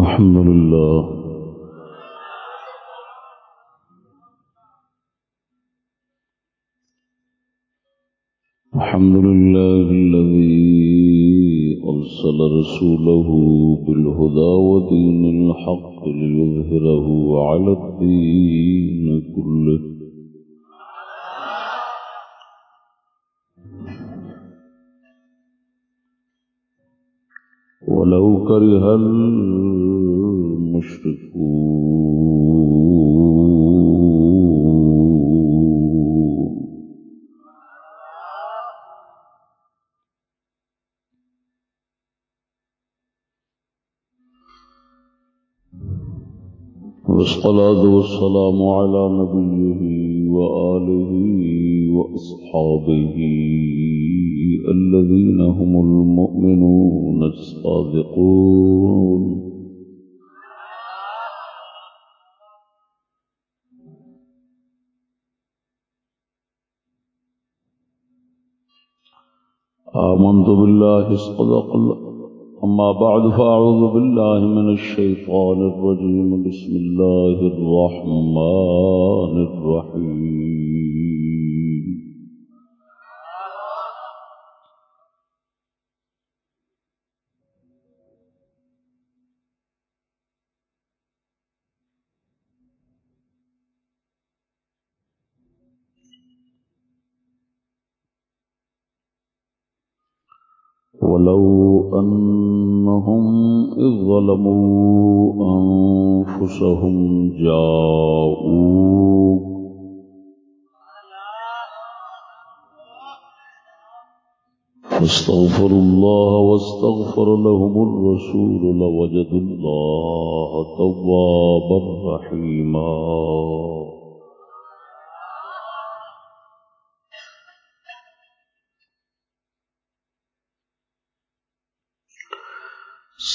الحمد لله الحمد لله الذي أرسل رسوله بالهدى ودين الحق ليظهره على الدين كله ولو كره المشركون والصلاة والسلام على نبيه وآله وأصحابه الذين هم المؤمنون الصادقون. آمنت بالله صدق الله. أما بعد، فأعوذ بالله من الشيطان الرجيم. بسم الله الرحمن الرحيم. ولو أنهم إذ ظلموا أنفسهم جاءوك فاستغفروا الله واستغفر لهم الرسول لوجدوا الله توابا رحيما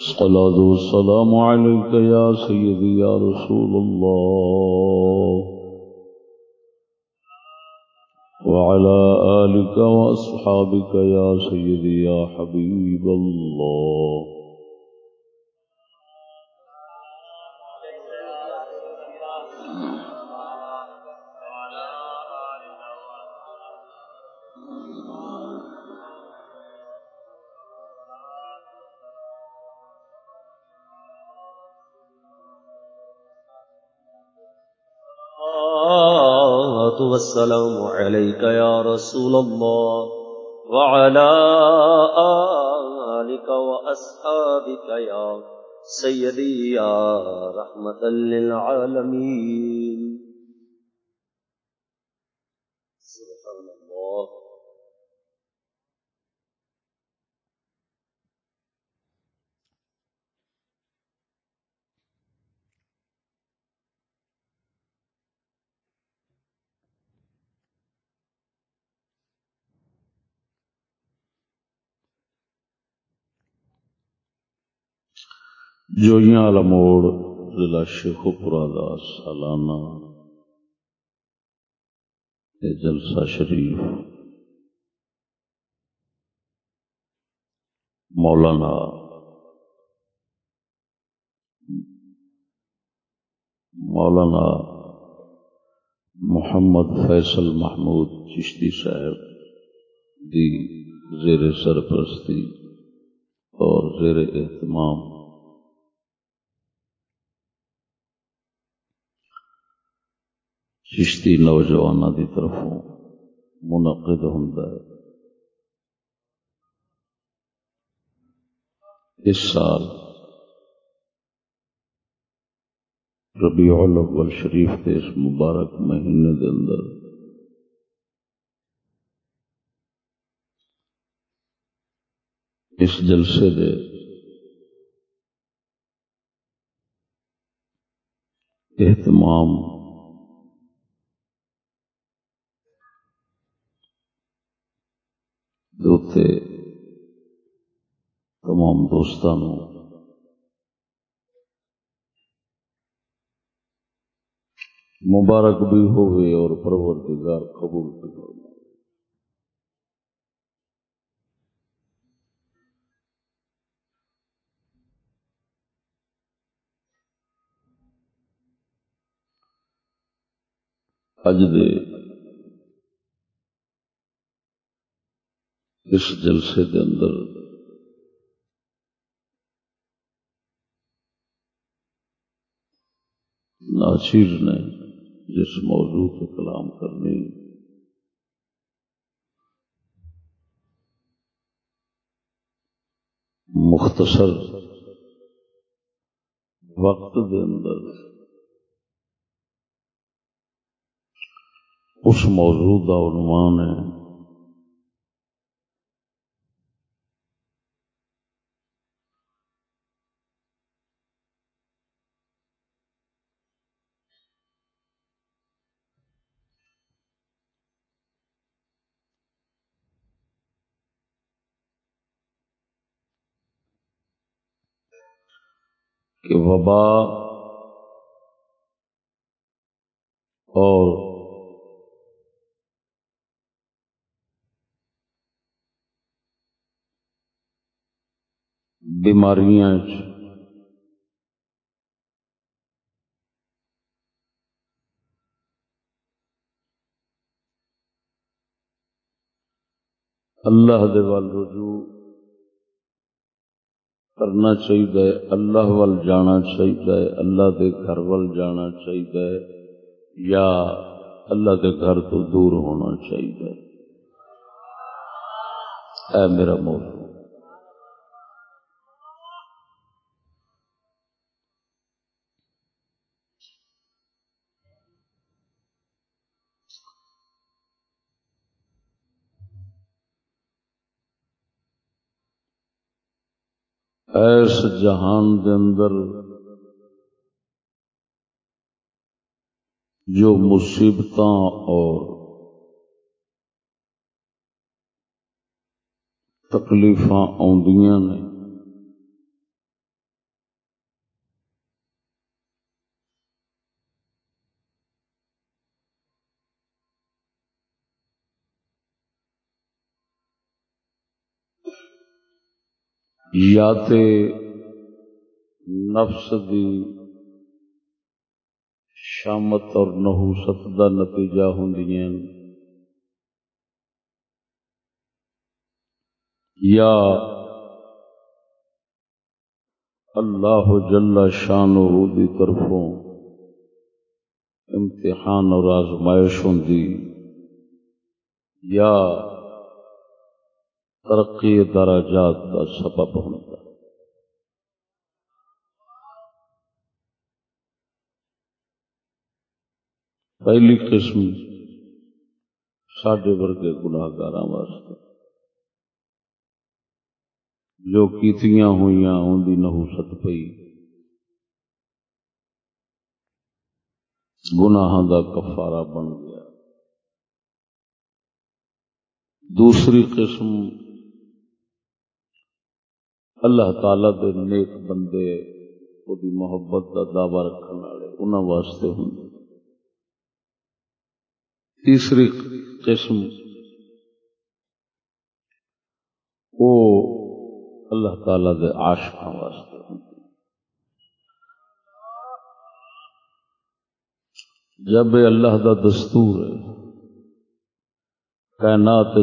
الصلاة والسلام عليك يا سيدي يا رسول الله. وعلى آلك وأصحابك يا سيدي يا حبيب الله. والسلام عليك يا رسول الله وعلى آلك وأصحابك يا سيدي يا رحمة للعالمين. جوئیاں والا موڑ، ضلع شیخوپورہ سالانہ جلسہ شریف۔ مولانا مولانا محمد فیصل محمود چشتی صاحب دی زیر سرپرستی اور زیر اہتمام چشتی نوجوانوں کی طرفوں منعقد ہوں اس سال ربیع الاول شریف کے اس مبارک مہینے کے اندر اس جلسے دے اہتمام دوتے تمام دوستان مبارک بھی ہوئے اور پروردگار قبول بھی فرمائے۔ اج دے اس جلسے دے اندر ناچیر نے جس موضوع پہ کلام کرنی مختصر وقت دے اندر اس موضوع کا عنوان ہے کہ وبا اور بیماریاں اللہ دے وال رجوع کرنا چاہیے، اللہ وال جانا چاہیے، اللہ دے گھر وال جانا چاہیے، یا اللہ دے گھر تو دور ہونا چاہیے۔ اے میرا موضوع ایس جہان دے اندر جو مصیبتاں اور تکلیفاں آدیاں نے یا تے نفس دی شامت اور نحوست دا نتیجہ ہوں یا اللہ جل شان دی طرفوں امتحان اور آزمائش ہوں یا ترقی درجات کا سبب ہوتا پہلی قسم سڈے ورگے گناگار واسطے۔ جو کیتیاں ہوئی ان کی نحوست پئی۔ گناہ دا کفارہ بن گیا۔ دوسری قسم اللہ تعالی دے نیک بندے دی محبت کا دعوی رکھنے والے انہوں واسطے ہوں۔ تیسری قسم، وہ اللہ تعالی دے عاشق واسطے ہوں۔ جب اللہ دا دستور ہے، کائنات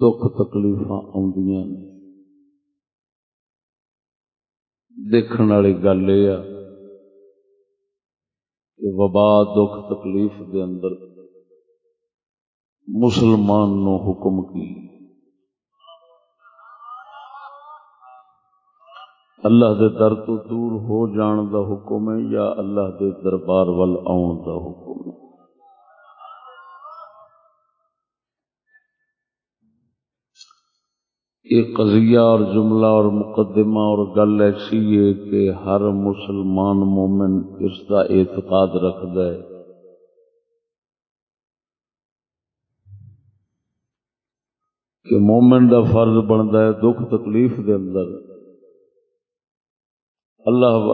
دکھ تکلیف آدی دیکھنے والی گل یہ کہ وبا دکھ تکلیف دے اندر مسلمان نو حکم کی؟ اللہ دے در تو دور ہو جان دا حکم ہے یا اللہ دے دربار وال آن دا حکم ہے؟ یہ قضیہ اور جملہ اور مقدمہ اور گل ایسی ہے کہ ہر مسلمان مومن اس کا اعتقاد رکھد ہے۔ کہ مومن دا فرض بنتا ہے دکھ تکلیف دے اندر۔ اللہ و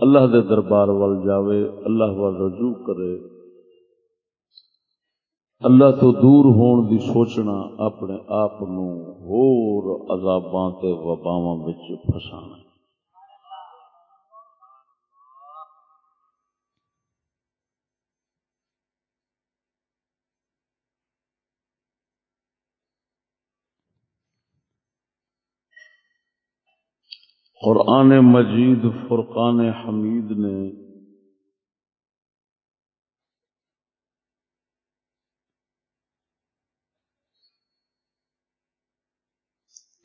اللہ دے دربار وال جاوے، اللہ وال رجوع کرے۔ اللہ تو دور ہون دی سوچنا اپنے آپ ہور عذاباں تے وباواں وچ پھسانا قرآن مجید فرقان حمید نے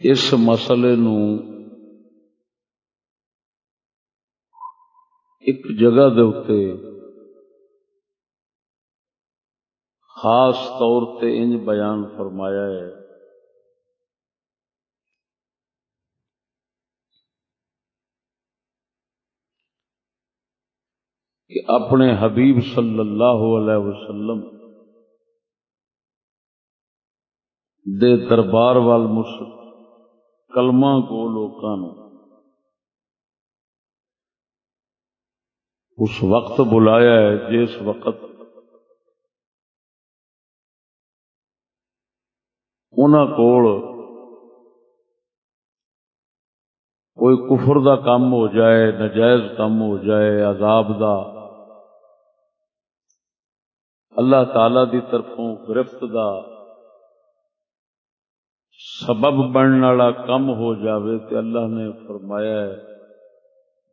اس مسئلے نو ایک جگہ دے اتے خاص طور تے انج بیان فرمایا ہے۔ کہ اپنے حبیب صلی اللہ علیہ وسلم دے دربار وال کلمہ کو لوکاں اس وقت بلایا ہے جس وقت انہوں کول کوئی کفر دا کام ہو جائے، نجائز کام ہو جائے، عذاب دا، اللہ تعالی دی طرفوں گرفت دا۔ سبب بننے والا کم ہو جاوے تے اللہ نے فرمایا ہے،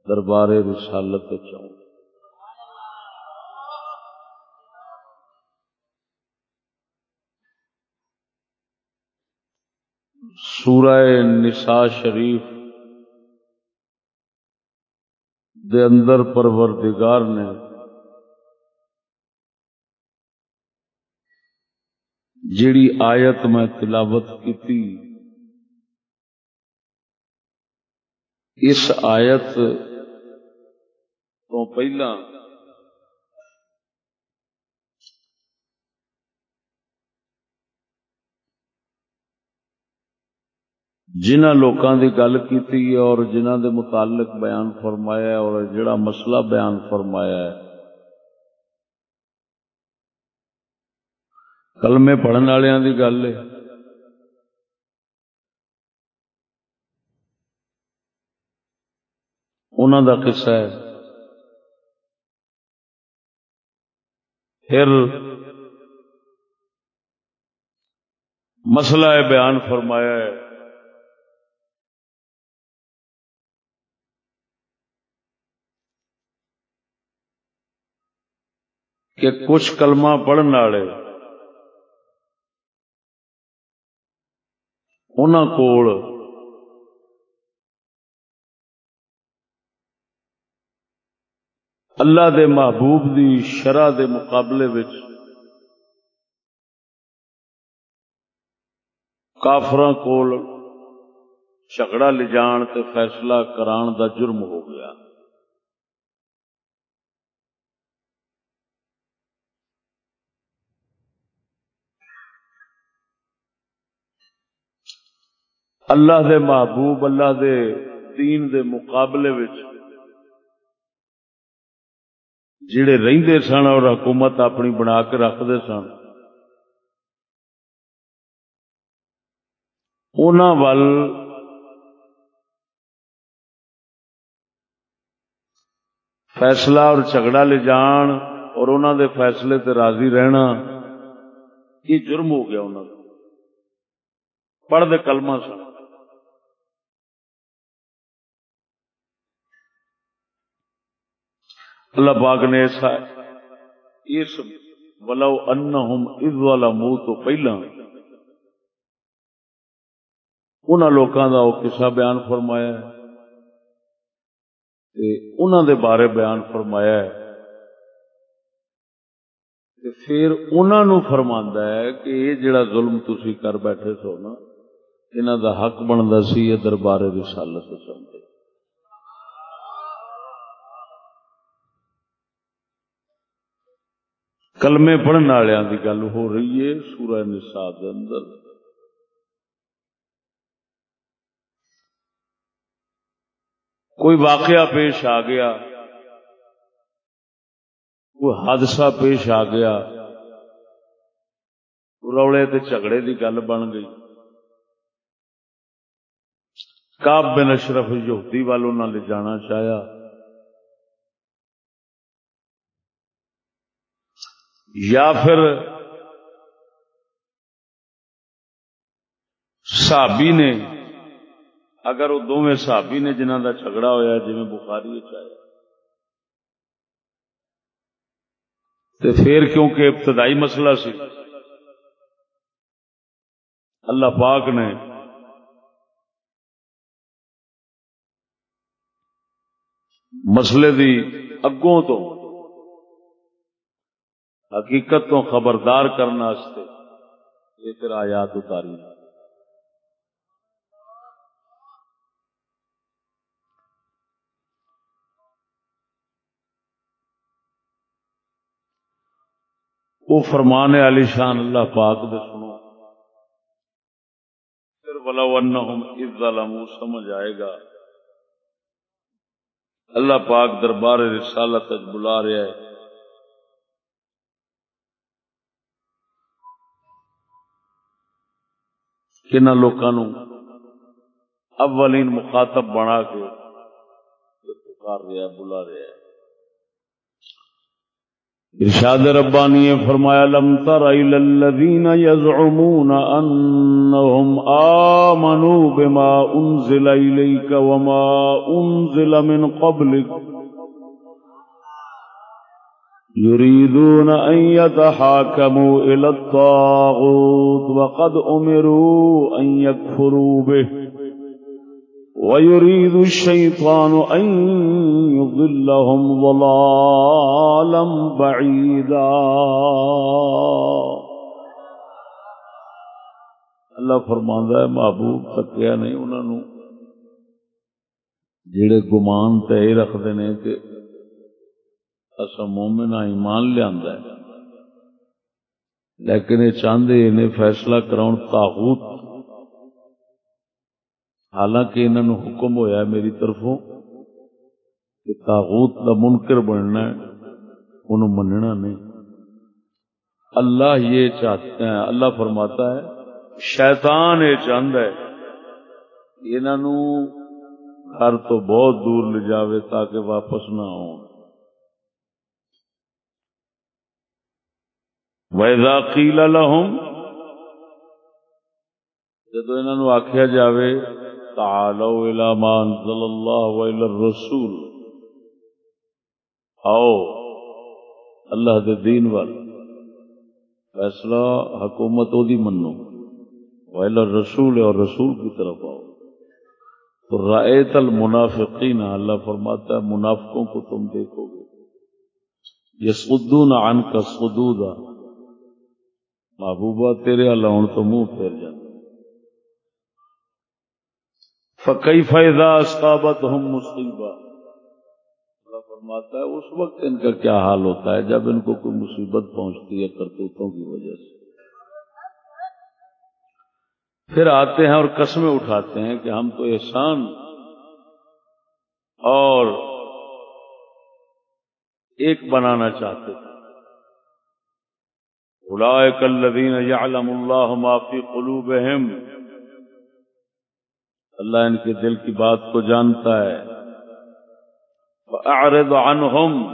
دربار رسالت چاہوں سورہ نساء شریف دے اندر پروردگار نے جیڑی آیت میں تلاوت کی اس آیت تو پہلا جنہ لوکاں دی گل کی اور جنہ دے متعلق بیان فرمایا اور جڑا مسئلہ بیان فرمایا ہے۔ کلمے پڑھن والوں کی گل ہے انہوں کا قصہ ہے پھر مسئلہ ہے بیان فرمایا ہے کہ کچھ کلمہ پڑھنے والے کول اللہ دے محبوب دی شرح دے مقابلے وچ کافر کول جھگڑا لے جان تے فیصلہ کران دا جرم ہو گیا اللہ دے محبوب، اللہ دے دین دے مقابلے وچ جڑے رہندے سن اور حکومت اپنی بنا کے رکھتے سن ول فیصلہ اور جھگڑا لے جان اور انہوں دے فیصلے تے راضی رہنا، یہ جرم ہو گیا انہوں پڑھ دے کلمہ سن۔ اللہ پاک نے ایسا اس ولو انہم اذ ظلموا تو پہلا انہاں لوکاں دا او قصہ بیان فرمایا ہے۔ تے انہاں دے بارے بیان فرمایا ہے۔ تے پھر انہاں نو فرماندا ہے کہ یہ جڑا ظلم تسی کر بیٹھے سو نا انہوں دا حق بنتا سی، یہ دربار رسالت چاہتے کلمے پڑھنے والوں کی گل ہو رہی ہے سورہ نساء دے اندر۔ کوئی واقعہ پیش آ گیا، کوئی حادثہ پیش آ گیا روڑے تے جھگڑے کی گل بن گئی۔ کاب بن اشرف یہودی والوں نہ جانا چاہیا۔ یا پھر صحابی نے، اگر وہ دونوں صحابی نے جنہ کا جھگڑا ہوا جی بخاری چاہیا تو پھر کیونکہ ابتدائی مسئلہ سی، اللہ پاک نے مسئلے دی اگوں تو حقیقت تو خبردار کرنے یہ پھر آیات اتاری۔ وہ فرمانے علی شان اللہ پاک دے سنو۔ پھر ولو انہم اذ ظلموا، سمجھ آئے گا۔ اللہ پاک دربار رسالت تک بلا رہا ہے۔ کن لوگوں اولین مخاطب بنا کے پکار رہا ہے، بلا رہا ہے۔ ارشاد ربانی فرمایا، لم تر الى الذين يزعمون انهم امنوا بما انزل اليك وما انزل من قبلك يريدون ان يتحاكموا الى الطاغوت وقد امروا ان يكفروا به. ويريد الشيطان أن يضلهم ضلالا بعيدا. اللہ فرماندا ہے، محبوب تکیا نہیں انہوں نے. جڑے گمان تے رکھتے ہیں کہ اصا مومن ایمان لیا لیکن یہ چاہتے انہیں فیصلہ کراؤ تاغوت حالانکہ انہوں نے حکم ہویا میری طرفوں کہ تاغوت کا منکر بننا ہے انہوں مننا نہیں۔ اللہ یہ چاہتے ہیں اللہ فرماتا ہے، شیطان یہ چاہتا ہے انہوں گھر تو بہت دور لے جاوے تاکہ واپس نہ آؤ ویزا قیل لہم جدو انہوں آخیا جاوے، تعالوا الى ما انزل الله الرسول۔ آؤ، اللہ دے دین وال۔ فیصلہ حکومت دی منو۔ ویل رسول اور رسول کی طرف آؤ۔ تو رائت المنافقین، اللہ فرماتا ہے، منافقوں کو تم دیکھو گے۔ یہ سدون عن کا سدودا محبوبہ تیرے اللہ تو منہ پھیر جانا فقی فیضا اسکابت ہم مصیبہ فرماتا ہے، اس وقت ان کا کیا حال ہوتا ہے؟ جب ان کو کوئی مصیبت پہنچتی ہے کرتوتوں کی وجہ سے۔ پھر آتے ہیں اور قسمیں اٹھاتے ہیں کہ ہم تو احسان اور ایک بنانا چاہتے تھے۔ اولئک الذین یعلم اللہ ما فی قلوبہم۔ اللہ ان کے دل کی بات کو جانتا ہے۔ اعرض عنہم۔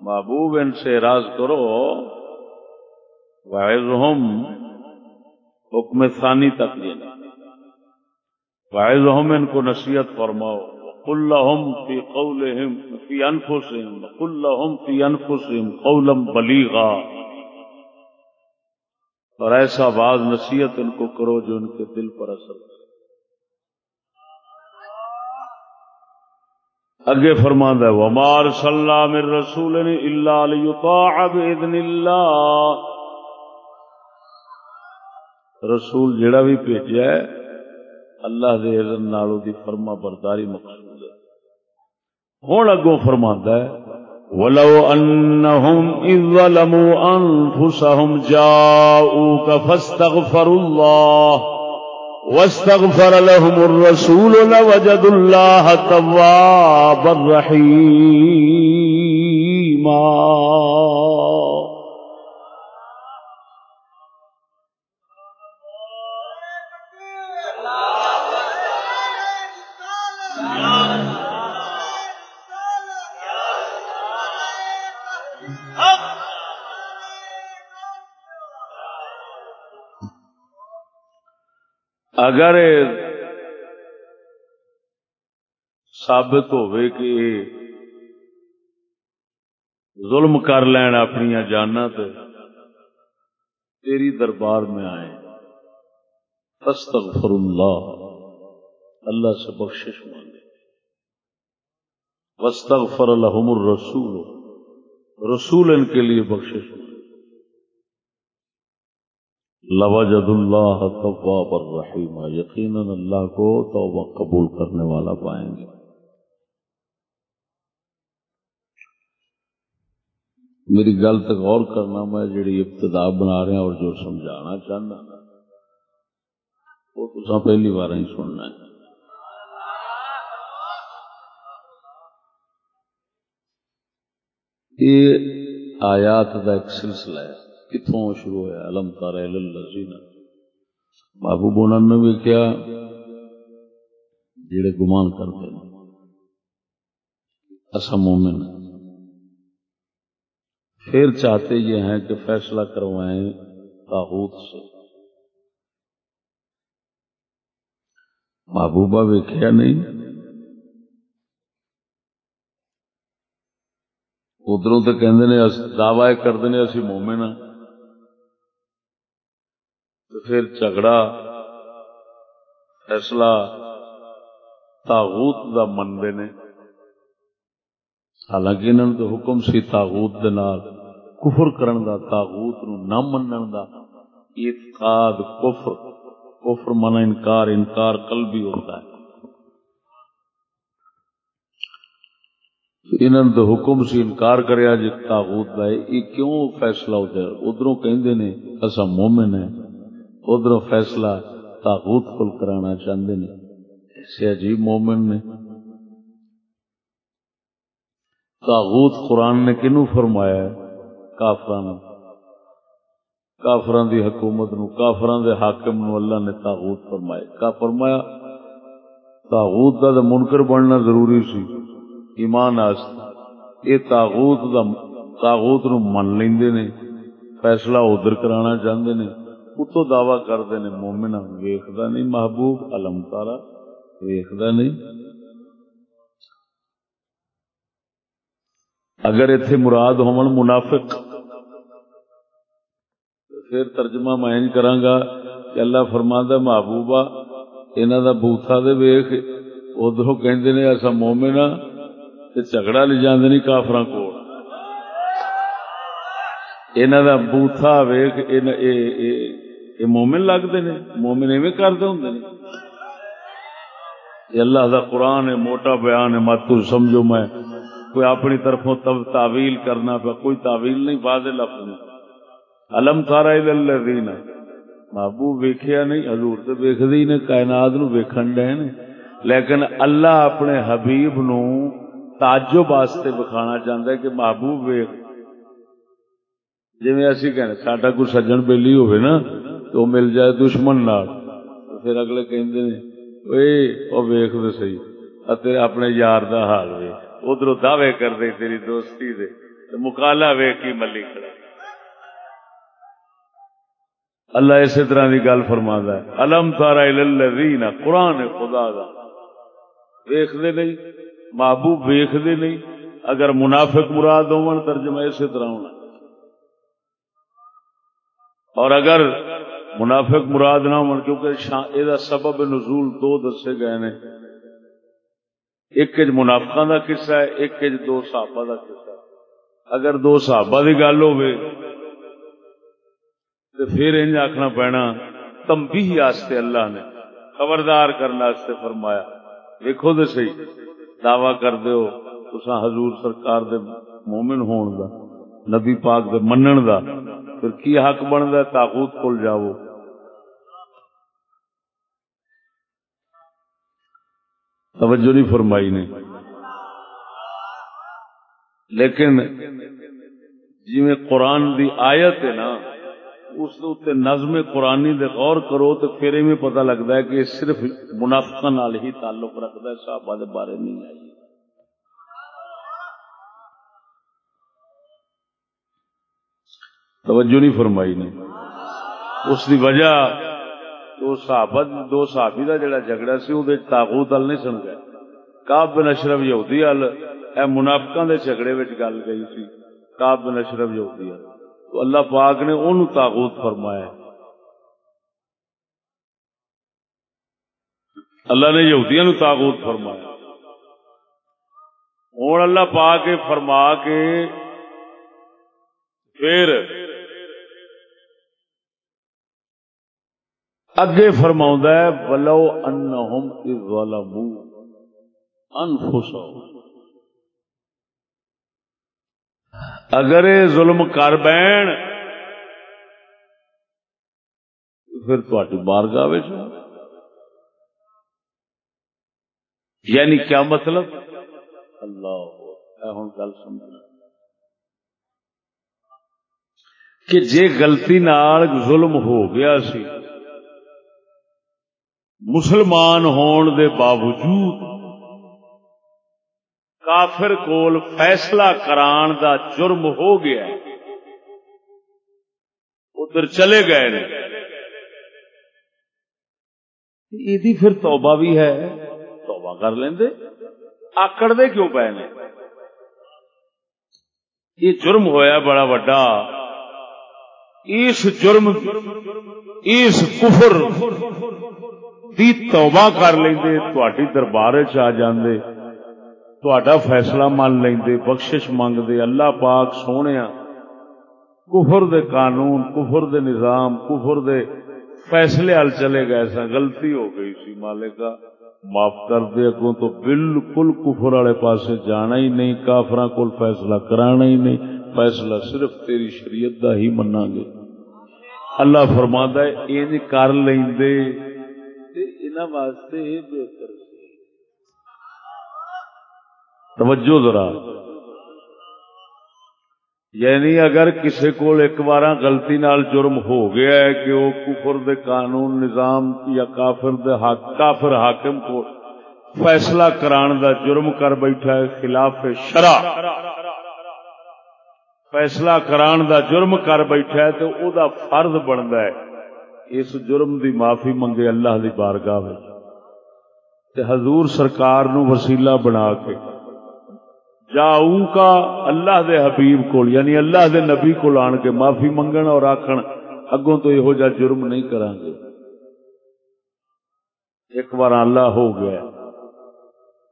محبوب ان سے راز کرو۔ وعظہم۔ حکم ثانی تک لینا وعظہم ان کو نصیحت فرماؤ۔ قل لهم في قولهم في انفسهم قل لهم في انفسهم قولا بلیغا۔ اور ایسا باز نصیحت ان کو کرو جو ان کے دل پر اثر کرے۔ اگے فرما ہے ومار صلی من رسول اللہ لیطاع اللہ رسول جڑا بھی بھیجا ہے، اللہ دے اذن نال دی فرما برداری مقصود ہے۔ ہن اگوں فرماندا ہے ولو انہم اذ ظلموا انفسهم جاءوك فاستغفروا الله واستغفر لهم الرسول لوجدوا الله توابا رحيما اگر ثابت ہوئے کہ ظلم کر لین اپنی جانا تے تیری دربار میں آئے استغفر اللہ۔ اللہ سے بخشش مانگے۔ واستغفر لهم الرسول۔ رسول ان کے لیے بخشش مانگے۔ لوجد اللہ تواب الرحیم، یقینا اللہ کو توبہ قبول کرنے والا پائیں گے۔ میری گل تک غور کرنا، میں جڑی ابتدا بنا رہا اور جو سمجھانا چاہنا، وہ تو پہلی بار ہی سننا ہے۔ یہ آیات کا ایک سلسلہ ہے۔ کتوں شروع ہوا الم تارا لذینا بابو بونن نے بھی کیا؟ جڑے گمان کرتے ہیں۔ اصا مومن پھر چاہتے یہ ہیں کہ فیصلہ کروائیں تاغوت سے۔ محبوبہ ویکیا نہیں؟ ادھروں تو کہ دعوی کرتے ہیں اسی مومن ہاں۔ تو پھر جھگڑا، فیصلہ، تاغوت دا منگے نے حالانکہ انہوں تو حکم سی تاغوت دے نال کفر کرن دا، تاغوت نو نہ منن دا۔ اعتقاد، کفر کفر منا انکار انکار قلبی ہوتا ہے۔ انہوں تو حکم سی انکار کریا جی تاغوت دا یہ کیوں فیصلہ ہوتا ہے ادھروں کہندے نے اسا مومن ہے ادھر فیصلہ تاغوت کل کرانا چاہتے ہیں ایسے عجیب مومن نے۔ تاغوت قرآن نے کنو فرمایا ہے؟ کافران کافران دی حکومت نو کافران دے حاکم نو اللہ نے تاغوت فرمایا۔ کا فرمایا؟ تاغوت دا, دا منکر بننا ضروری سی۔ ایمان آست یہ تاغوت دا تاغوت نو من لیندے نے۔ فیصلہ ادھر کرانا چاہتے ہیں اتو دعوی کرتے ہیں مومنا ویختا نہیں، محبوب، علم تارا ویختا نہیں۔ اگر اتے مراد ہون منافق پھر ترجمہ میں کرانگا کہ اللہ فرماندا محبوبہ، انہاں دا بوتھا دے ویکھ ادھروں کہندے نے ایسا مومن تے جھگڑا لے جاندے نہیں کافراں کول۔ انہاں دا بوتھا ویکھ یہ مومن لگتے نے مومن ایویں کرتے ہوں یہ اللہ دا قرآن ہے، موٹا بیان ہے، مت سمجھو میں۔ کوئی اپنی طرفوں تب تعویل کرنا پہ کوئی تعویل نہیں، واضح لفظ نہیں علم تارا الذین۔ محبوب ویکھیا نہیں، حضور تے ویکھدی نے کائنات نو ویکھن ڈے نے۔ لیکن اللہ اپنے حبیب نو تعجب واسطے بکھانا چاہتا ہے کہ محبوب ویکھ۔ جی اسی کہنے، ساڈا کوئی سجن بیلی ہوئے نا تو مل جائے دشمن نال۔ پھر اگلے کہندے نے او ویکھ دے صحیح۔ اتے اپنے یار دا حال وے ادھر دعوے کر دے تیری دوستی دے۔ مکالا ویکھ کی ملی کھڑا۔ اللہ اسی طرح کی گل فرماندا ہے۔ الم تارا الذین قرآن خدا دا۔ ویکھ دے نہیں، محبوب ویکھ دے نہیں۔ اگر منافق مراد ہون، ترجمہ اسی طرح ہونا۔ اور اگر منافق مراد نہ ہو کیونکہ یہ سبب نزول دو دسے گئے نے۔ ایک منافقہ دا قصہ ہے، ایک دو صحابہ دا قصہ ہے۔ اگر دو صحابہ دی گل ہوئے تو پھر انج آخنا پینا تمبی آستے اللہ نے، خبردار کرنے فرمایا۔ دیکھو تو سی دعوی کر دیو تسا حضور سرکار دے مومن ہون دا، نبی پاک دے منن دا، پھر کی حق بنتا تاغوت کول جاؤ۔ توجہ نہیں فرمائی نے۔ لیکن جی میں قرآن دی آیت ہے نا، اس اتنے نظم قرآنی دے غور کرو تو پھر میں پتہ لگتا ہے کہ صرف منافقہ نال ہی تعلق رکھتا ہے، صحابہ دے بارے نہیں آئی۔ توجہ نہیں فرمائی نے۔ اس دی وجہ دو صحابہ دو صحابی دا جڑا جھگڑا سی، او دے تاغوت ال نہیں سن گئے کعب بن اشرف یہودی ال، اے منافقاں دے جھگڑے وچ گل گئی سی۔ کعب بن اشرف یہودی ال۔ تو اللہ پاک نے اونوں تاغوت فرمایا۔ اللہ نے یہودیاں نو تاغوت فرمایا۔ ہوں اللہ پاک فرما کے پھر اگے فرما ہے، ولو انہم ظلموا انفسهم اگر یہ ظلم کر بین، پھر تاری بارگاہ یعنی کیا مطلب؟ اللہ ہوں گل سمجھنا۔ کہ جے غلطی نال ظلم ہو گیا سی مسلمان ہون دے باوجود کافر کول فیصلہ کران دا جرم ہو گیا۔ ادھر چلے گئے نے۔ یہ پھر توبہ بھی ہے۔ توبہ کر لیں دے آکڑ دے کیوں پے نے؟ یہ جرم ہویا بڑا وڈا۔ اس جرم، اس کفر دی توبہ کر لیندے، تواڈی دربار وچ آ جاندے، تواڈا فیصلہ مان لیندے، بخشش مانگ دے اللہ پاک سونیا۔ کفر دے قانون، کفر دے نظام، کفر دے فیصلے ال چلے گئے سا غلطی ہو گئی سی مالکا معاف کر دے اگوں تو بالکل کفر والے پاسے جانا ہی نہیں، کافراں کول فیصلہ کرانا ہی نہیں۔ فیصلہ صرف تیری شریعت دا ہی منا گے۔ اللہ فرماندا ہے انج کر لیندے۔ واسطے بہتر توجہ ذرا۔ یعنی اگر کسی کو ایک بار غلطی نال جرم ہو گیا ہے کہ وہ کفر دے قانون، نظام یا کافر دے حق، کافر حاکم کو فیصلہ کران دا جرم کر بیٹھا ہے خلاف شرع۔ فیصلہ کران دا جرم کر بیٹھا ہے تو او دا فرض بنتا ہے۔ اس جرم دی معافی منگے اللہ دی بارگاہ تے حضور سرکار نو وسیلہ بنا کے جاؤ کا اللہ دے حبیب کو یعنی اللہ دے نبی کو آن کے معافی منگن اور آخن اگوں تو یہو جا جرم نہیں کریں گے۔ ایک بار اللہ ہو گیا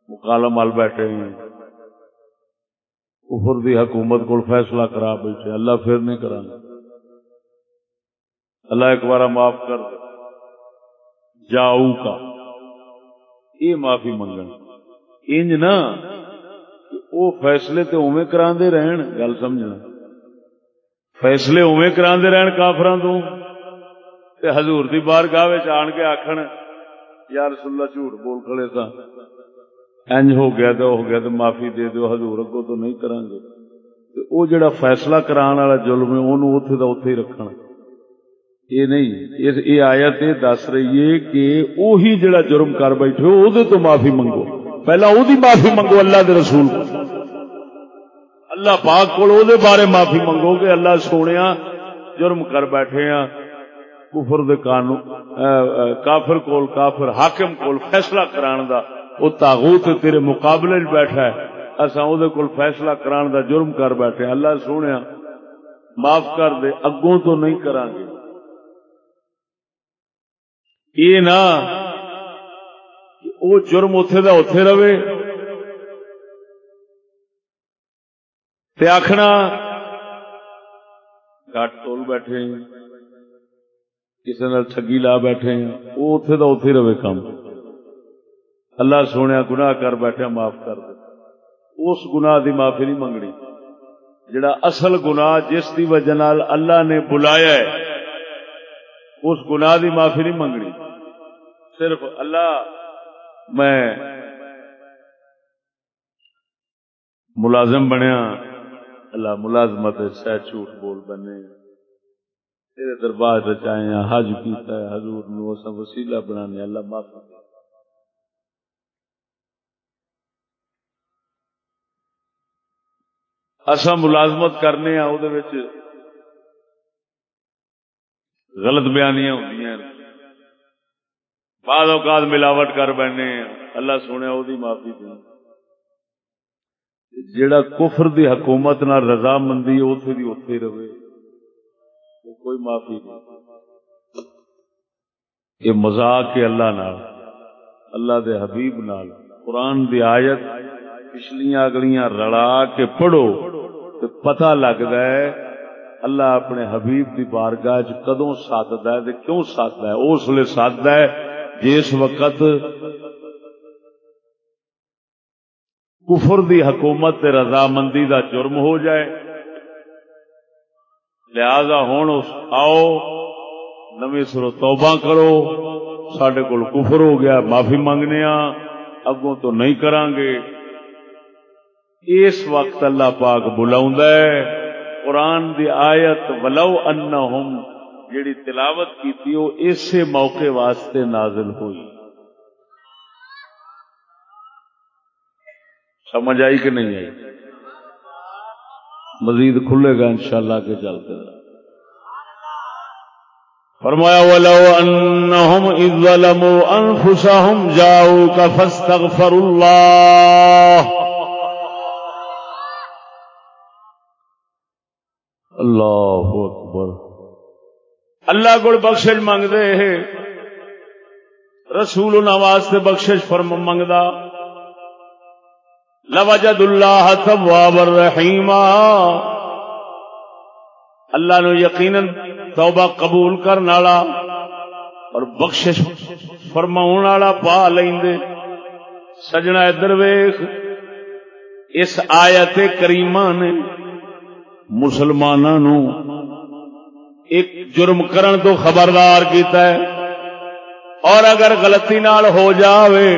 مکالم مل بیٹھے ہیں۔ کفر دی حکومت کو فیصلہ کرا بیٹھے، اللہ پھر نہیں کریں گے۔ اللہ ایک بار معاف کر دے جاؤ کا۔ یہ معافی منگن۔ انج نا وہ فیصلے تو اوے کرا رہن، گل سمجھنا۔ فیصلے اوے کرا رہن کافران تو۔ تے حضور دی بار گاہ آن کے آخن یا رسول اللہ جھوٹ بول کھڑے سا انج ہو گیا تو ہو گیا تو معافی دے دو حضور اگو تو نہیں کریں گے وہ جڑا فیصلہ کران والا ظلم ہے انہوں اوتھے دا اوتھے ہی رکھنا۔ یہ نہیں یہ آیت دس رہی ہے کہ وہی جڑا جرم کر بیٹھے وہ تو معافی منگو۔ پہلا وہ معافی منگو اللہ دے رسول کو۔ اللہ پاک کو بارے معافی منگو کہ اللہ سونے جرم کر بیٹھے ہیں کفر دے قانون کافر کول کافر، حاکم کول فیصلہ کران دا۔ وہ تاغوت تیرے مقابلے بیٹھا ہے۔ اصا وہ کول فیصلہ کران دا جرم کر بیٹھے اللہ سونے معاف کر دے، اگوں تو نہیں کران گے یہ نہ وہ جرم اتے کا اتے رہے۔ آخنا گٹ تول بیٹھے کسی نال ٹھگی لا بیٹھے، وہ اتے کا اتے رہے کام اللہ سونے گناہ کر بیٹھے، معاف کر دے۔ اس گناہ دی معافی نہیں منگنی۔ جڑا اصل گناہ جس دی وجہ اللہ نے بلایا ہے اس گناہ دی معافی نہیں منگنی۔ صرف اللہ، میں ملازم بنیا۔ اللہ ملازمت شہ جھوٹ بول بنے۔ تیرے دربار رچائے حج کیتا ہے، حضور نو اسا وسیلہ بنانے، اللہ معافی دے۔ ملازمت کرنے ہاں وہ غلط بیانیاں ہوں بعد اوقات ملاوٹ کر بیٹھنے اللہ سونے وہ معافی دے۔ جڑا کفر دی حکومت نہ رضا مندی اوتھے دی اوتھے رہے۔ وہ کوئی معافی نہیں یہ مذاق ہے اللہ نال۔ اللہ دے حبیب نال۔ قرآن دی آیت پچھلیاں اگلیاں رڑا کے پڑھو تو پتہ لگتا ہے اللہ اپنے حبیب دی بارگاہ چ کدوں ساتدا ہے تے کیوں ساتدا ہے؟ اس لیے ساتدا ہے جس وقت کفر دی حکومت تے رضامندی دا جرم ہو جائے۔ لہذا ہوں آؤ نویں سرو توبہ کرو۔ سڈے کول کفر ہو گیا، معافی منگنے اگوں تو نہیں کران گے اس وقت اللہ پاک بلاؤں قرآن دی آیت ولو انہم جیڑی تلاوت کی تھی وہ اسے موقع واسطے نازل ہوئی۔ سمجھ آئی کہ نہیں آئی؟ مزید کھلے گا انشاءاللہ کے چلتے رہا فرمایا، ولو انہم اذ ظلموا انفسہم جاؤک فاستغفر اللہ۔ اللہ اکبر۔ اللہ کو بخشش منگ دے رسول واسطے بخشش فرم منگدا۔ لوجد اللہ تواب الرحیم اللہ نو یقینا توبہ قبول کرنے والا اور بخشش فرماؤن والا پا لیندے۔ سجنا ادھر ویخ اس آیت کریمہ نے مسلمانوں ایک جرم کرن تو خبردار کیتا ہے۔ اور اگر غلطی نال ہو جاوے،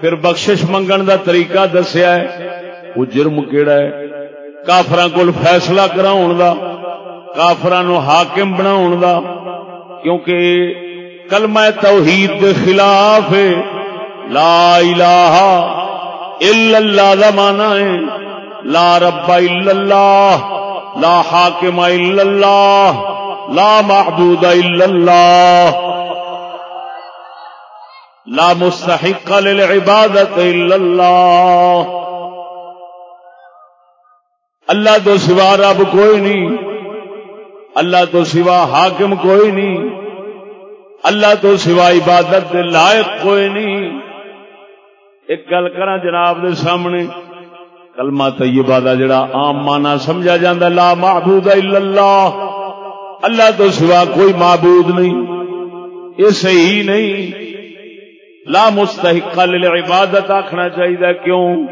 پھر بخشش منگن دا طریقہ دسیا ہے۔ وہ جرم کیڑا ہے؟ کافراں کول فیصلہ کراؤن دا، کافراں نو حاکم بناؤن دا۔ کیونکہ کلمہ توحید کے خلاف ہے۔ لا الہ الا اللہ دا معنی ہے۔ لا رب الا اللہ لا حاکم الا اللہ لا معبود الا اللہ لا مستحق للعبادت الا اللہ اللہ تو سوا رب کوئی نہیں، اللہ تو سوا حاکم کوئی نہیں، اللہ تو سوا عبادت دے لائق کوئی نہیں۔ ایک گل کرا جناب دے سامنے کلمہ طیبہ دا جڑا عام مانا سمجھا جاندہ لا معبود الا اللہ اللہ تو سوا کوئی معبود نہیں، یہ صحیح نہیں۔ لا مستحق للعبادت آکھنا چاہیے کیوں؟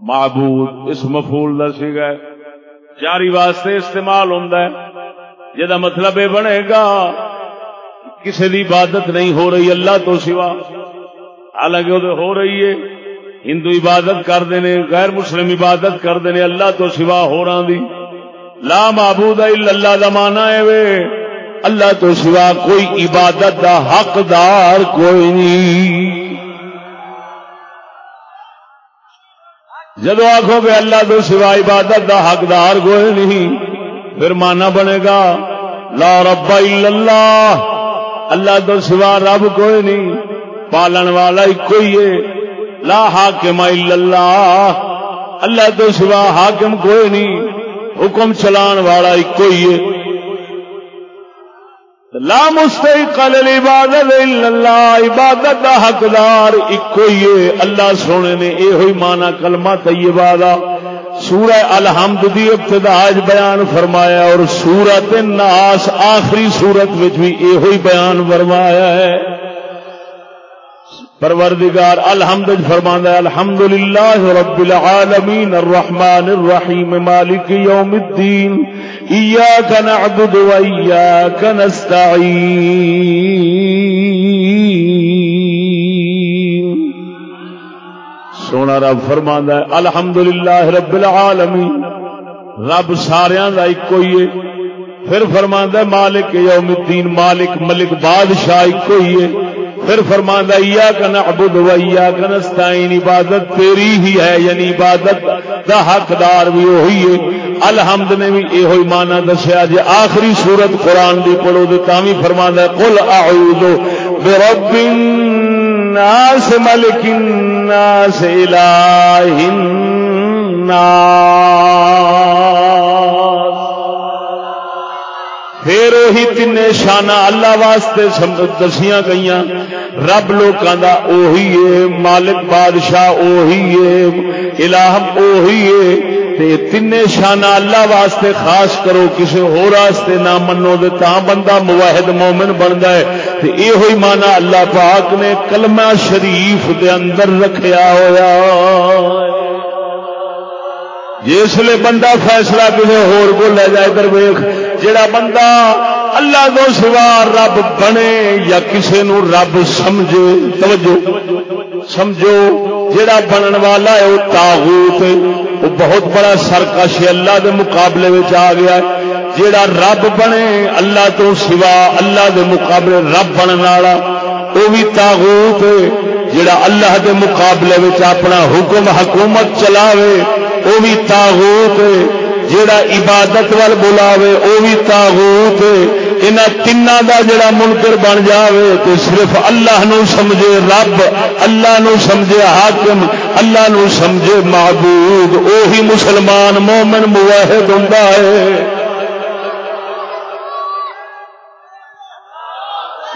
معبود اس مفول دا سیگا جاری واسطے استعمال ہوندا ہے۔ جدا مطلب یہ بنے گا کسی دی عبادت نہیں ہو رہی اللہ تو سوا، حالانکہ وہ ہو رہی ہے۔ ہندو عبادت کرتے ہیں، غیر مسلم عبادت کرتے ہیں، اللہ تو سوا ہو دی۔ لا معبود الا اللہ دا مانا ہے وے، اللہ تو سوا کوئی عبادت دا حقدار کوئی نہیں۔ جدو آخو گے اللہ تو سوا عبادت دا حقدار کوئی نہیں، پھر مانا بنے گا، لا رب الا اللہ اللہ تو سوا رب کوئی نہیں، پالن والا ہی کوئی ہے۔ لا حاکم الا اللہ۔ اللہ تو سوا حاکم کوئی نہیں۔ حکم چلان والا ایک کوئی ہے۔ لا مستحق للعبادت الا اللہ۔ عبادت دا حقدار ایک کوئی ہے۔ اللہ سونے نے اے ہوئی مانا کلمہ طیبہ دا۔ سورہ الحمد دی ابتدا بیان فرمایا اور سورت ناس آخری سورت بھی یہ بیان فرمایا ہے۔ پروردگار، الحمد فرمانا الحمد للہ رب العالمین، الرحمن الرحیم، مالک یوم الدین، ایاک نعبد و ایاک نستعین۔ سونا رب فرمانا الحمد للہ رب العالمین، رب سارا کا ایک ہی ہے۔ پھر فرمانا مالک یوم الدین، مالک ملک بادشاہ ایک ہی ہے۔ پھر فرماندہ ایا کا نعبد و ایا کا نستعین، عبادت تیری ہی ہے یعنی عبادت دا حقدار بھی وہی ہے۔ الحمد نے بھی یہ ہوئی مانا دسیا جی آخری سورت قرآن دی پڑھو تو تاوی فرماندا قل اعوذ برب الناس، ملک الناس، الہ الناس۔ پھر وہی تین شانہ اللہ واسطے دسیاں گئی رب لوگوں کا اوہی ہے، مالک بادشاہ اوہی ہے، الہ اوہی ہے۔ تین شانہ اللہ واسطے خاص کرو کسی ہو راستے نہ منو دے تا بندہ مواحد مومن بنتا ہے۔ یہ ہوئی مانا اللہ پاک نے کلمہ شریف دے اندر رکھیا ہویا۔ ہوا جسے بندہ فیصلہ کسی ہور کو لے جائے ادھر ویخ جڑا بندہ اللہ تو سوا رب بنے یا کسی نو رب سمجھے، توجہ، سمجھو۔ جڑا بنن والا ہے، وہ تاغوت وہ بہت بڑا سرکش اللہ دے مقابلے میں آ گیا ہے۔ جڑا رب بنے، اللہ تو سوا اللہ دے مقابلے رب بننے والا، وہ بھی تاغوت جڑا اللہ دے مقابلے میں اپنا حکم، حکومت چلاوے وہ بھی تاغوت جیڑا عبادت وال بلاوے وہ بھی تاغوت ان تین دا جڑا منکر بن جاوے، تو صرف اللہ نو سمجھے رب، اللہ نو سمجھے حاکم، اللہ نو سمجھے معبود۔ اوہی مسلمان مومن مواحد ہوں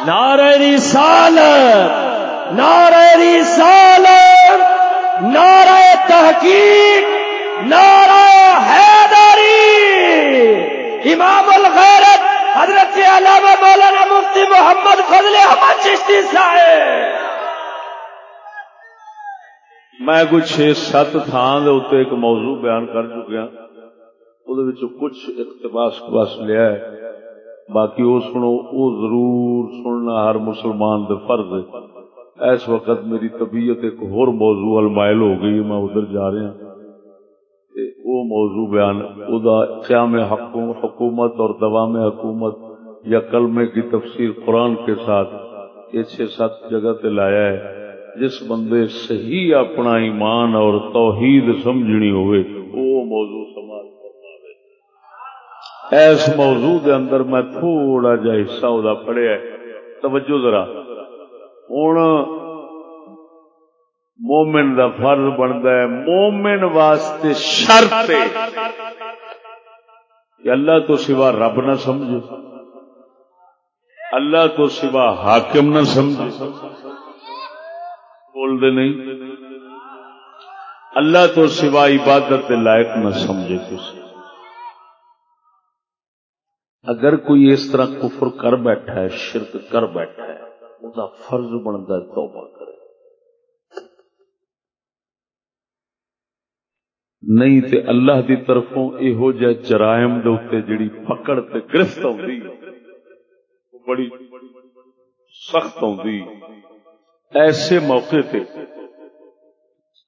نعرہ رسالت نعرہ رسالت، نعرہ تحقیق۔ نعرہ حیدری، امام الغیرت، حضرت علامہ مولانا مفتی محمد فضل احمد چشتی صاحب۔ میں کچھ چھ سات تھان دے ایک موضوع بیان کر چکیا۔ وہ کچھ اقتباس بس لیا ہے۔ باقی وہ سنو وہ ضرور سننا ہر مسلمان دے فرض ہے۔ اس وقت میری طبیعت ایک اور موضوع المائل ہو گئی، میں ادھر جا رہا ہوں۔ وہ موضوع بیان ادا قیام حکومت اور دوام حکومت یا کلمے کی تفسیر قرآن کے ساتھ یہ چھ سات جگہ تے لایا ہے۔ جس بندے صحیح اپنا ایمان اور توحید سمجھنی ہوئے وہ موضوع سماج ایس موضوع دے اندر میں تھوڑا جا حصہ ادا پڑھیا ہے۔ توجہ ذرا۔ ہوں مومن دا فرض بنتا ہے۔ مومن واسطے شرط کہ اللہ تو سوا رب نہ سمجھے۔ اللہ تو سوا حاکم نہ سمجھے۔ بول دے نہیں۔ اللہ تو سوا عبادت لائق نہ سمجھے کسی۔ اگر کوئی اس طرح کفر کر بیٹھا ہے، شرک کر بیٹھا ہے وہ فرض بنتا ہے توبہ کر نہیں تے اللہ دی طرفوں یہو جہ جرائم دے اوتے جڑی پکڑ تے گرفت ہوندی بڑی سخت ہوندی ایسے موقع تے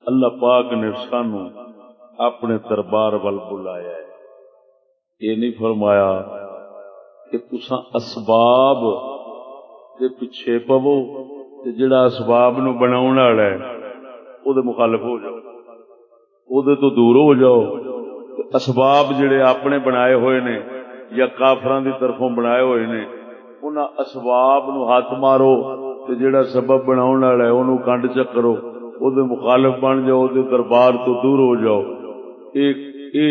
اللہ پاک نے سانو اپنے دربار ول بلایا ہے۔ یہ نہیں فرمایا کہ تسا اسباب دے پیچھے پو جڑا اسباب نو بناون والا ہے، او دے مخالف ہو جاؤ۔ تو دور ہو جاؤ اسباب جڑے اپنے بنائے ہوئے نے یا کافران دی طرفوں بنائے ہوئے نے ان اسباب نو ہاتھ مارو تے جڑا سبب بناؤ والا ہے انہوں کنڈ چکرو او دے مخالف بن جاؤ دے دربار تو دور ہو جاؤ ایک اے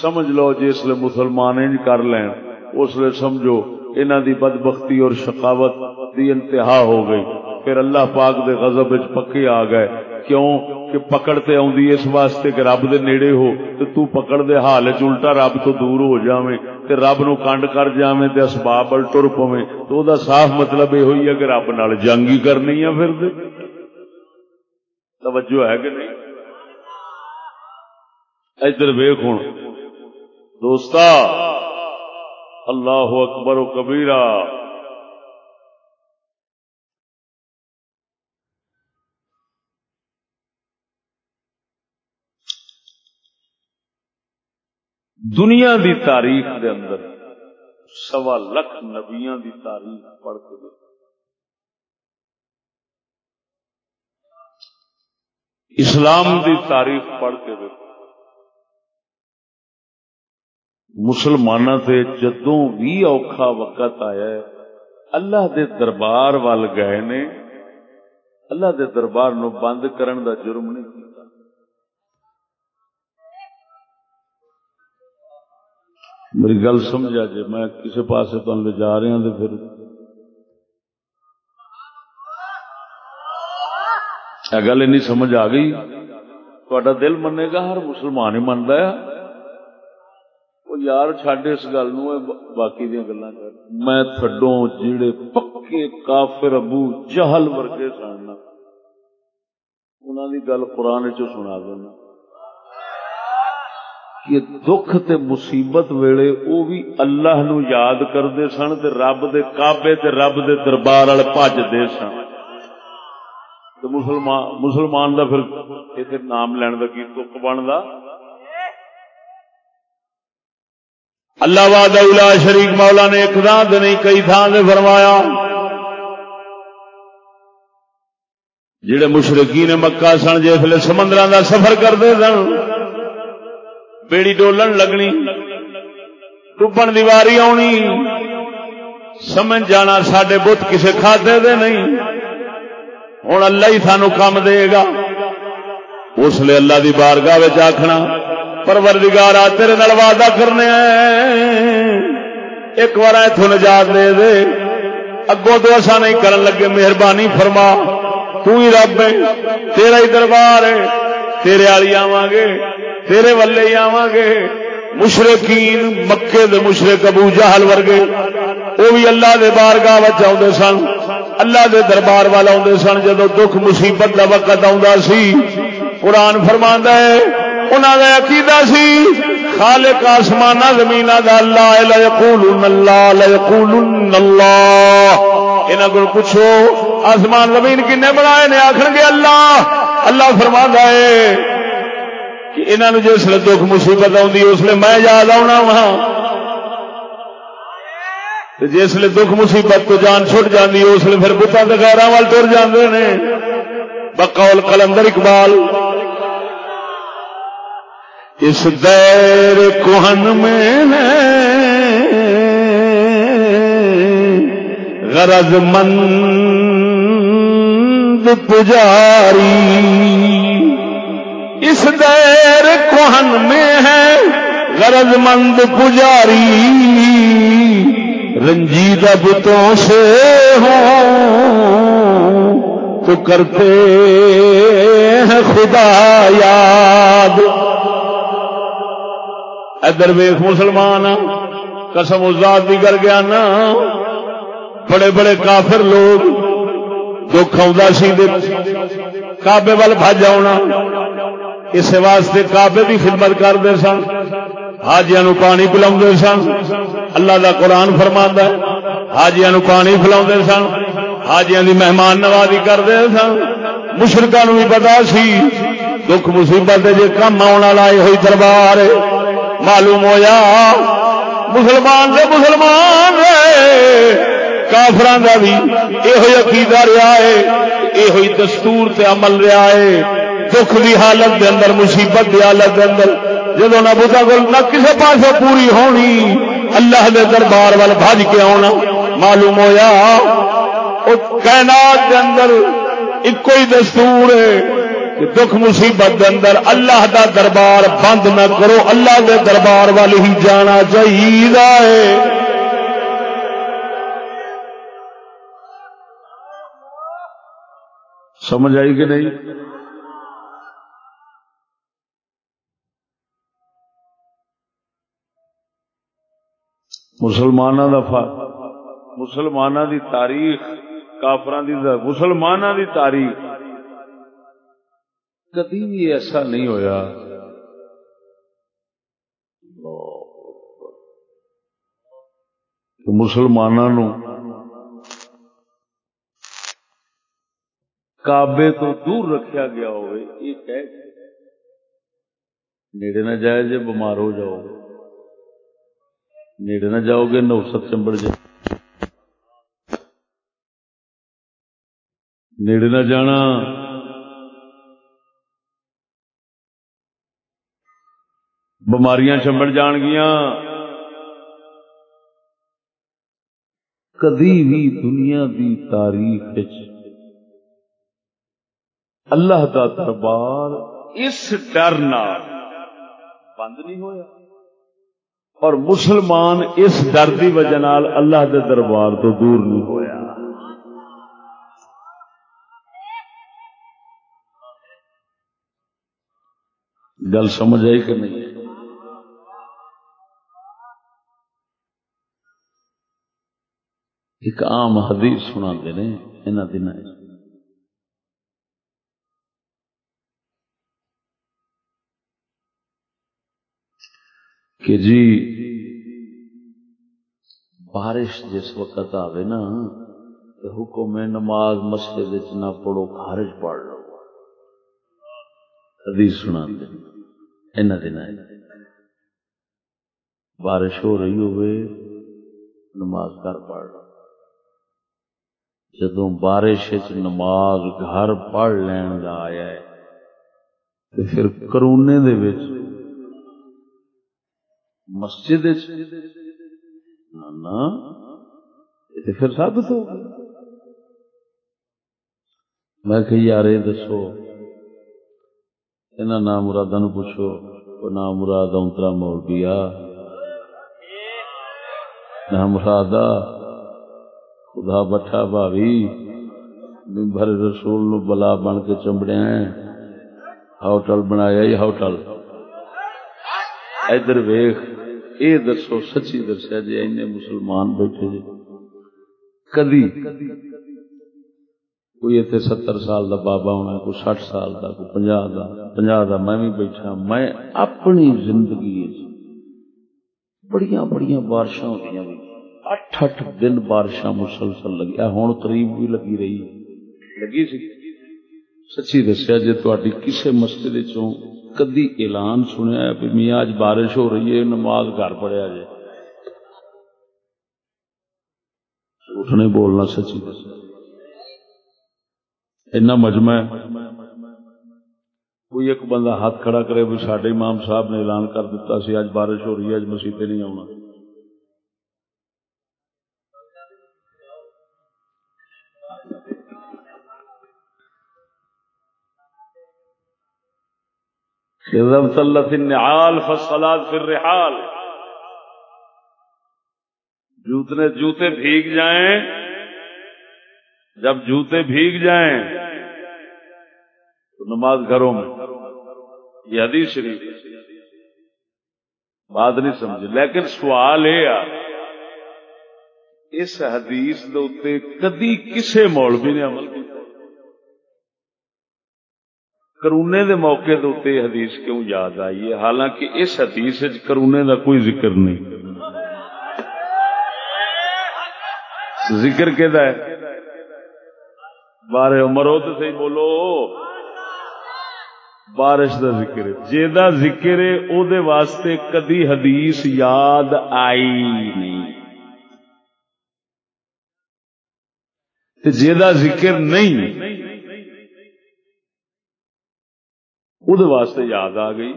سمجھ لو جس لیے مسلمان انج کر لیں اس لیے سمجھو انہ دی بدبختی اور شقاوت دی انتہا ہو گئی پھر اللہ پاک دے غضب وچ پکے آ گئے کیوں کہ پکڑ تے آندی اس واسطے کہ رب دے نیڑے ہو، تے تو پکڑ دے حال چ الٹا رب تو دور ہو جاویں، تے رب نو کنڈ کر جاویں، تے اسباب ول ٹر پویں۔ تو دا صاف مطلب یہ ہوئی ہے کہ رب نال جنگ ہی کرنی ہے پھر دے۔ توجہ ہے کہ نہیں؟ ادھر ویخ ہوں دوستا اللہ اکبر و کبیرہ۔ دنیا دی تاریخ دے اندر سوا لکھ نبیاں دی تاریخ پڑھ کے دے. اسلام دی تاریخ پڑھ کے دے. مسلمانوں سے جدوں بھی اوکھا وقت آیا ہے، اللہ دے دربار وال گئے نے، اللہ دے دربار نو بند کرن دا جرم نہیں میری گل سمجھا جی میں کسی پاس تو لے جا رہا تو پھر گل این سمجھ آ گئی۔ تا دل منے گا، ہر مسلمان ہی منتا ہے۔ وہ یار چڈ اس گل باقی دیا گلا میں تھڈوں جڑے پکے کافر ابو جہل ورگے سن انہوں کی گل قرآن چ سنا دینا۔ کہ دکھ تے مصیبت ویلے او بھی اللہ نو یاد کرتے سن تے رب دے کعبے تے رب دے دربار والے بجتے سن۔ تو مسلمان مسلمان دا پھر اتنے نام لین کا کی دکھ بنتا اللہ واد شریک مولا نے ایک تھان سے نہیں کئی تھان سے فرمایا۔ جڑے مشرقی نے مکہ سن جسے سمندر کا سفر کرتے سن بیڑی ڈولن لگنی ڈبن دیواری آنی سمجھ جانا سڈے بت کسی کھاتے دے نہیں۔ ہوں اللہ ہی سانو کام دے گا۔ اس لیے اللہ دی بارگاہ آخنا پروردگار آ تیرے نال وعدہ کرنے ایک بار اتوں نجات دے دے۔ اگوں تو ایسا نہیں کرن لگے، مہربانی فرما۔ تو ہی رب ہے، تیرا ہی دربار ہے، تیرے والی آواں گے۔ تیرے ولے ہی آواں گے۔ مشرقین، مکے دے مشرق ابو جہل ورگے۔ وہ بھی اللہ دے بارگاہ وچ آدھے سن۔ اللہ دے دربار والا آدھے سن۔ جدو دکھ مصیبت کا وقت آ سی، قرآن فرما ہے انہوں کا عقیدہ سی، خالق آسمان زمین دا اللہ ليقولن اللہ ليقولن اللہ۔ انہوں کو پوچھو، آسمان زمین کنے بنائے نے؟ آخر گے اللہ۔ اللہ فرما ہے کہ انہوں جس لیے دکھ مصیبت آتی اس لیے میں یاد آنا وا جس لیے دکھ مصیبت تو جان چھٹ جاتی اس لیے پھر بتان دغیرہ وال تر جاندے نے۔ بقول کلندر اقبال، اس دیر کوہن میں غرض مند پجاری۔ اس دیر کوہن میں ہے غرض مند پجاری رنجیدہ بتوں سے ہوں تو کرتے ہیں خدا یاد۔ ادھر ویخ مسلمان، قسم ازاد بھی کر گیا نا۔ بڑے بڑے کافر لوگ دکھ سی کابے وال بج آنا اس واسطے کابے کی خدمت کرتے سن حاجیا نو پانی پلا سن۔ اللہ دا قرآن فرما ہے حاجیا نو پانی پلا سن۔ حاجیا کی مہمان نوازی کرتے سن۔ مشرقہ نو بھی پتا سی، دکھ مصیبت جی کم آنے والا یہ ہوئی دربار معلوم ہویا، مسلمان سے مسلمان کافران کا بھی یہ عقیدہ رہا ہے یہ دستور تے عمل رہا ہے۔ دکھ کی حالت دے اندر، مصیبت کی حالت دے اندر جدو نہ بتا گل نہ کسی پاس پوری ہونی، اللہ دے دربار وال بج کے آنا معلوم ہویا کائنات کے اندر ایک ہی دستور ہے کہ دکھ مصیبت دے اندر اللہ دا دربار بند نہ کرو، اللہ دے دربار والی ہی جانا چاہیے سمجھ آئی کہ نہیں؟ مسلمانوں دا فا مسلمانوں دی تاریخ کافران دی مسلمانوں دی تاریخ۔ کدی بھی ایسا نہیں ہویا۔ کہ مسلمانوں کعبے تو دور رکھیا گیا ہوئے، یہ کہہ نیڑے نہ جائے جے بمار ہو جاؤ۔ نیڑے نہ جاؤ گے نو ست چمبڑ جائے نیڑے نہ جانا۔ بماریاں چمبڑ جان گیا کدی بھی دنیا دی تاریخ اللہ کا دربار اس ڈر بند نہیں ہویا۔ اور مسلمان اس ڈر کی وجہ اللہ دے دربار تو دور نہیں ہویا۔ گل سمجھ آئی کہ نہیں؟ ایک عام حدیث سنا دے ان دن کہ جی بارش جس وقت آئے نا تو حکم نماز مسجد نہ پڑھو، خارج پڑھ لو۔ حدیث سنا دے ان دن بارش ہو رہی ہوئے نماز گھر پڑھ لو۔ جدو بارش نماز گھر پڑھ لین کا آیا ہے تو پھر کرونے دے وچ مسجد نا پھر ثابت ہو گیا میں کہ یار یہ دسو یہاں نام مرادہ نو پوچھو، وہ نام مراد اونترا مول پیا نام مرادہ خدا بٹھا بھاوی، ممبر رسول نو بلا بن کے چمبڑیا ہوٹل بنایا ہی ہوٹل۔ ادھر ویخ اے دسو، سچی دسیا جی این مسلمان بیٹھے جی کدی کوئی اتنے ستر سال دا بابا ہونا کوئی سٹھ سال دا، کوئی پنجا دا پنجا دا، میں بھی بیٹھا، میں اپنی زندگی بڑیاں بڑیاں بارشاں ہوتی بھی اٹھ اٹھ دن بارشاں مسلسل لگی ہوں قریب بھی لگی رہی۔ لگی سی؟ سچی دسیا جی تھی کسی مسجد چوں کدی اعلان سنیا بھی میاں اج بارش ہو رہی ہے، نماز گھر پڑیا جی جھوٹ نہیں بولنا سچی۔ دس اینا مجمع کوئی ایک بندہ ہاتھ کھڑا کرے بھی سڈے امام صاحب نے اعلان کر دیتا سی اج بارش ہو رہی ہے اج مسیح نہیں آنا النعال فالصلاة في الرحال۔ جوتنے جوتے بھیگ جائیں، جب جوتے بھیگ جائیں، تو نماز گھروں میں۔ یہ حدیث شریف بات نہیں سمجھ لیکن سوال یہ اس حدیث دے کدی کسے مولوی نے عمل کیا؟ کرونے دے موقع دے حدیث کیوں یاد آئی ہے؟ حالانکہ اس حدیث کرونے دا کوئی ذکر نہیں۔ ذکر کہ بارے مرو تو صحیح بولو۔ بارش دا ذکر جا ذکر ہے، او دے واسطے کدی حدیث یاد آئی نہیں۔ جا ذکر نہیں وہ واسطے یاد آ گئی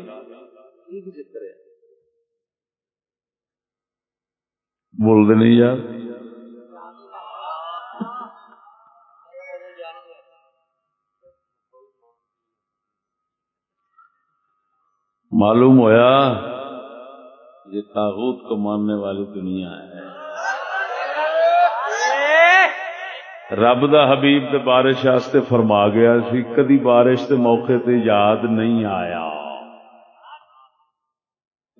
بول دے نہیں یار معلوم ہویا یہ تاغوت کو ماننے والی دنیا ہے رب دا حبیب تے بارش آستے فرما گیا سی، کدی بارش تے موقع تے یاد نہیں آیا۔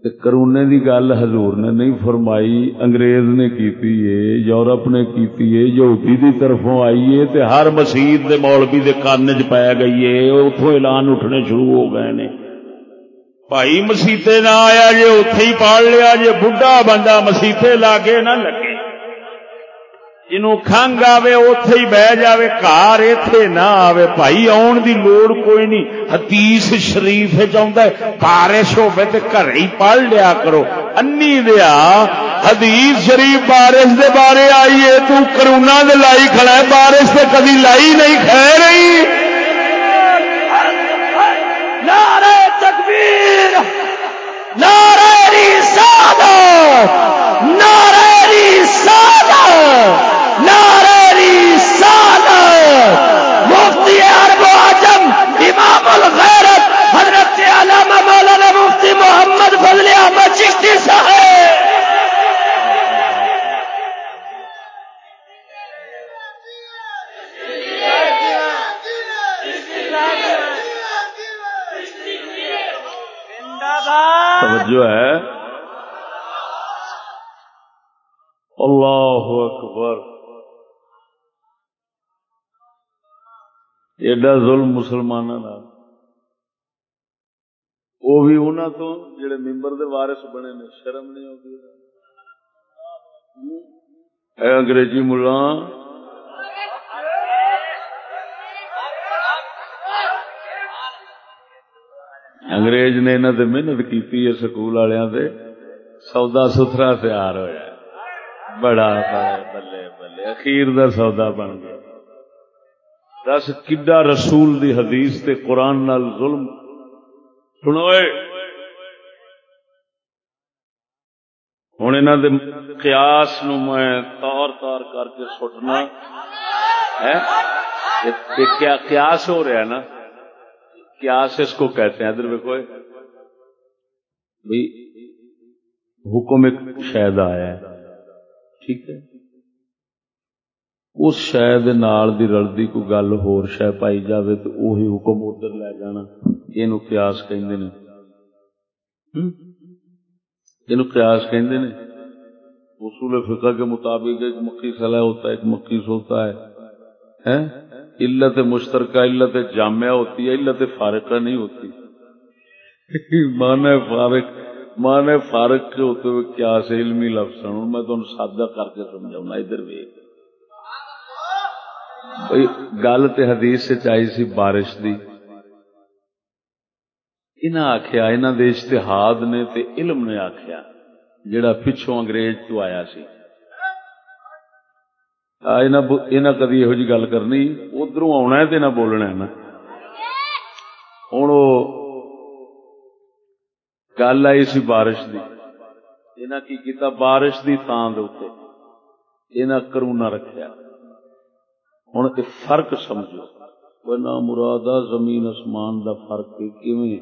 تے کرونے دی گل حضور نے نہیں فرمائی، انگریز نے کیتی ہے، یورپ نے کیتی ہے، یہودی دی طرفوں آئی ہے، تے ہر مسیت دے مولوی دے کان چ پایا گئی ہے اتوں اعلان اٹھنے شروع ہو گئے نے۔ بھائی مسیتے نہ آیا، جے اتے ہی پال لیا، جے بڈھا بندہ مسیتے لاگے نہ لگے۔ جنوں کھنگ آوے اتے ہی بہ جاوے کار اتے نہ آوے بھائی آن دی لوڑ کوئی نہیں حدیث شریف چاہتا ہے بارش ہوے تے گھر ہی پڑھ لیا کرو انی دیا حدیث شریف بارش دے بارے آئیے تو کرونا دے لائی کھڑا ہے بارش تے کدی لائی نہیں کھہ رہی نعرہ تکبیر نعرہ رسالت نعرہ رسالت نعرہ رسالت مفتی عرب و عجم امام الغیرت حضرت علامہ مولانا مفتی محمد فضل احمد چشتی صاحب۔ توجہ ہے۔ اللہ اکبر۔ ایڈا ظلم مسلمانوں کا وہ بھی انہوں تو جڑے ممبر دے وارث بنے نے، شرم نہیں ہوتی۔ اے انگریزی ملا۔ انگریز نے انہوں نے محنت کی سکول والوں سے سودا ستھرا تیار ہوا بڑا بلے بلے۔ اخیر دا سودا بن گیا۔ دس کڈا رسول دی حدیث تے قرآن نال ظلم سنوئے۔ ہوں انہوں دے قیاس نو میں تار تار کر کے سٹنا۔ کیا قیاس ہو رہا ہے نا؟ قیاس اس کو کہتے ہیں۔ ادھر دیکھو بھائی حکم ایک شاید آیا ہے۔ ٹھیک ہے؟ اس شاید نال دی رلدی کو گل ہور شے پائی جاوے تو وہی حکم ادھر لے جانا۔ یہ قیاس کہندے نے۔ یہ قیاس کہندے نے۔ اصول فقہ کے مطابق ایک مکی صلاح ہوتا ہے، ایک مقیس ہوتا ہے۔ علت مشترکہ، علت جامعہ ہوتی ہے، علت فارقہ نہیں ہوتی۔ مانا فارق مانا فارق کے ہوتے ہوئے کیا سے علمی لفظ ہوں، میں تمہیں سادہ کر کے سمجھاؤں ادھر بھی گل تو حدیث سے چاہی سی بارش دی۔ انہاں آخیا انہاں دے اشتہاد نے تے علم نے آخیا جڑا پچھوں انگریز تو آیا سی۔ کدی یہ جی گل کرنی؟ ادھر آنا ہے نہ بولنا ہے نا۔ ہوں گل آئی سی بارش کی انہیں کی کیتا بارش کی تھان دے کرونا رکھا ہوں یہ فرق سمجھو۔ نہ مراد زمین آسمان دا فرق کیویں؟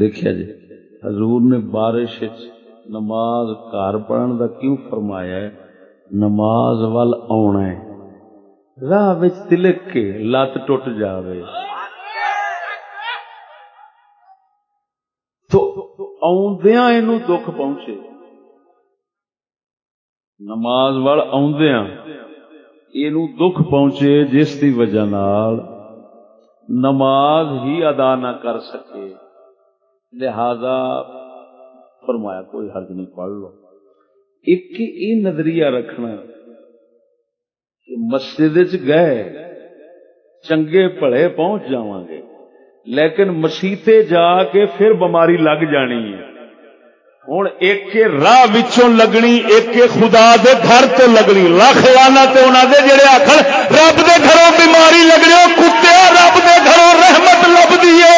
دیکھا جی حضور نے بارش نماز گھر پڑھن دا کیوں فرمایا ہے؟ نماز وال آنا ہے۔ راہ تلک کے لت ٹوٹ جاوے۔ تو آدیا یہ دکھ پہنچے۔ نماز وال آدیا یہ دکھ پہنچے جس کی وجہ نال نماز ہی ادا نہ کر سکے۔ لہذا فرمایا کوئی حرج نہیں، پڑھ لو۔ ایک یہ نظریہ رکھنا کہ مسجد گئے، چنگے پڑے پہنچ جا گے، لیکن مسیتے جا کے پھر بماری لگ جانی ہے۔ ہوں ایک راہ وچوں لگنی ایک خدا دے گھر تو لگنی۔ لکھ لانا تے انہوں دے جڑے آخر رب دے گھروں بیماری لگنی کتے، رب دے گھروں رحمت لب دیے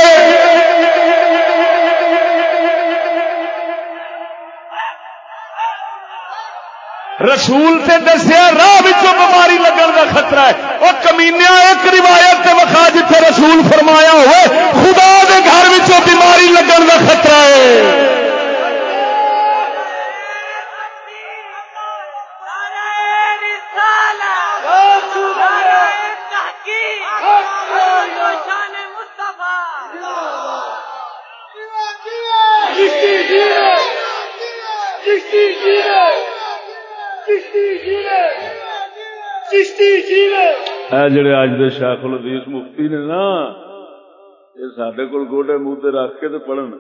رسول سے دسیا، راہ بیماری لگن کا خطرہ ہے۔ وہ کمینیا ایک روایت کے وقا جتنے رسول فرمایا ہوئے، خدا دے گھر بیماری لگن کا خطرہ ہے۔ چشتی جی نے چشتی جی نے چشتی جی اے جڑے اج دے شیخ الحدیث مفتی نے نا، یہ سڈے کول گوڈے منہ تے رکھ کے تے پڑھن۔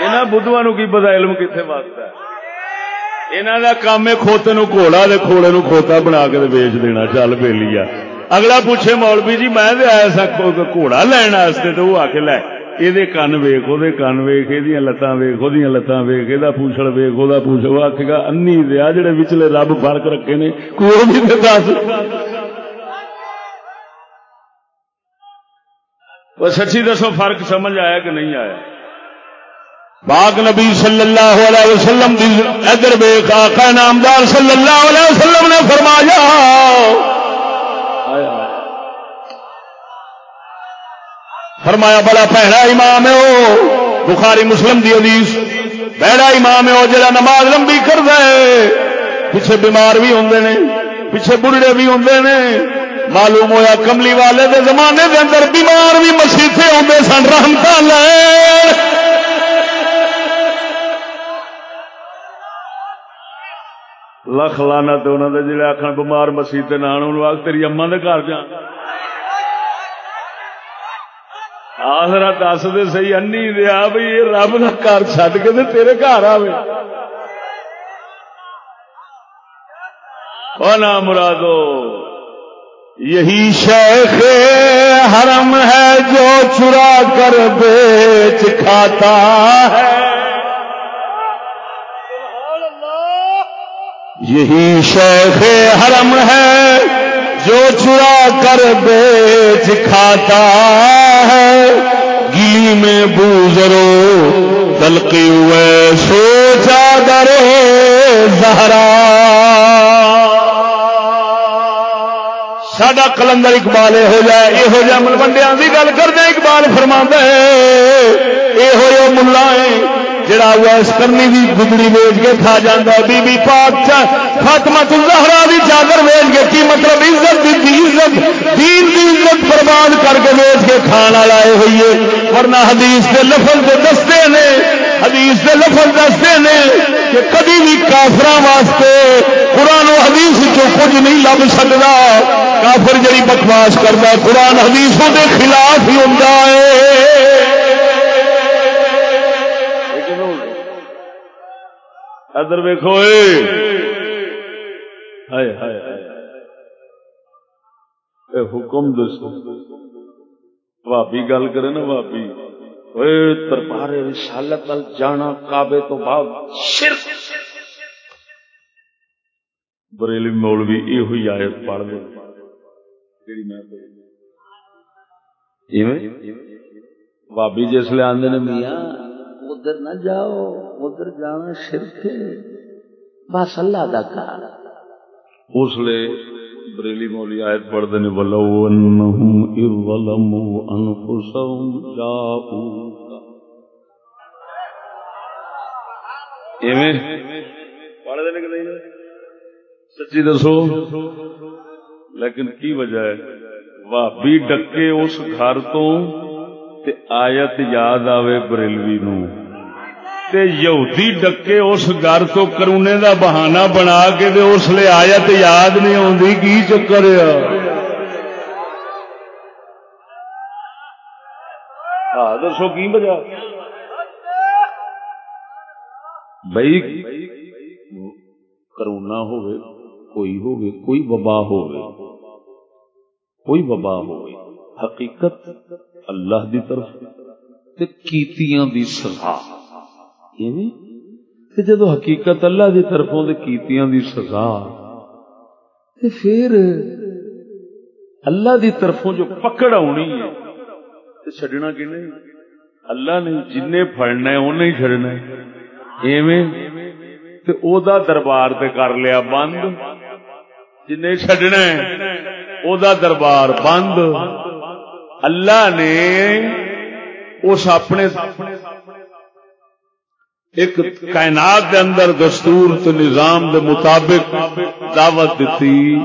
انہاں بدھواں نو کی پتا علم کتنے واسطہ ہے؟ انہاں دا کام ہے کھوتے نو گھوڑا دے کھوڑے نو کھوتا بنا کے تے بیچ دینا، چل بیلی آ اگلا پوچھے، مولوی جی میں تے آیا سا گھوڑا لین واسطے تے وہ آ کے لے۔ یہ کن ویخ وہ کن ویخ یہ لتان ویخ وہ لتان ویخ یہ پوچھڑ ویخ وہ پوچھ آخ گا انی دیا جڑے وچلے رب فرق رکھے نے کوئی بھی دس وہ سچی دسو فرق سمجھ آیا کہ نہیں آیا پاک نبی صلی اللہ علیہ وسلم ادھر بیک آقا نامدار صلی اللہ علیہ وسلم نے فرمایا فرمایا بڑا پہلا امام ہے وہ۔ بخاری مسلم دی حدیث۔ پہلا امام ہے وہ جڑا نماز لمبی کر دے پیچھے بیمار بھی ہوں نے، پیچھے بڑھڑے بھی ہوں نے۔ معلوم ہویا کملی والے دے زمانے دے اندر بیمار بھی مسیطے ہوتے سن رحمت لے لکھ لانا تو انہوں نے جڑے آخر بمار مسیح نان ان تیری اما دے گھر جان آسرا دس دے سی انی دیا بھائی یہ رب کا گھر چڈ کے تیرے گھر آئے نام مرادو، یہی شیخ حرم ہے جو چرا کر بیچ کھاتا ہے۔ یہی شیخ حرم ہے جو چرا کر بیچ کھاتا ہے، گلی میں بوزرو دلکی ہوئے، سوچا درو زہرا۔ سڈا کلندر اقبال یہ ہو جائے، یہ ہو جائے ملوڈیا کی گل کردے، اقبال فرما یہ ہو ملا ہے جڑا ویس کرنی بھی گدڑی ویچ کے کھا جانا بی بی پاک فاطمہ زہرا دی چادر ویچ کے کی مطلب عزت دی, دی عزت دین دی عزت برباد کر کے ویچ کے کھانا لائے ہوئی ہے۔ ورنہ حدیث کے لفظ دے دستے نے حدیث کے لفظ دستے نے کہ کبھی بھی کافر واسطے قرآن و حدیث چ کچھ نہیں لب سکتا کافر جڑی بکواس کرتا قرآن حدیثوں کے خلاف ہی ہوں ادھر ویکو حکم دس بھابی گل کرے نا بھابی دربار رسالت وال جانا کعبے تو بعد شرک۔ بریلی مولوی یہ ہوئی آیت پڑھ دے بھابی جسے آدھے میاں ادھر نہ جاؤ ادھر جانا شرک ہے۔ بس اللہ دا کار۔ اس لیے بریلی مولی آیت پڑھ دینے ولو انہم اذ ظلموا انفسهم جاؤوک ایویں پڑھ دینے کہ نہیں؟ سچی دسو۔ لیکن کی وجہ ہے؟ بھابی ڈکے اس گھر تو تے آیت یاد آوے بریلوی نو۔ تے یہودی ڈکے اس گھر تو کرونے دا بہانہ بنا کے تے اس لیے آیت یاد نہیں آتی کی چکر ہاں دسو کی بجا بھائی کرونا ہوئے کوئی ہوئے کوئی وبا ہوئے کوئی وبا ہوئے حقیقت اللہ دی طرف تے کیتیاں دی سزا۔ یعنی تے جدو حقیقت اللہ دی طرفوں تے کیتیاں دی سزا۔ تے پھر اللہ دی طرفوں جو پکڑ آنی ہے تے چھڈنا کہ نہیں اللہ نے جن پڑنا ہے انہیں ہی چھڑنا ہے۔ ایویں تے او دا دربار تے کر لیا بند۔ جن چھڈنا ہے او دا دربار بند۔ اللہ نے اس اپنے ایک کائنات دے اندر دستور تو نظام دے مطابق دعوت دیتی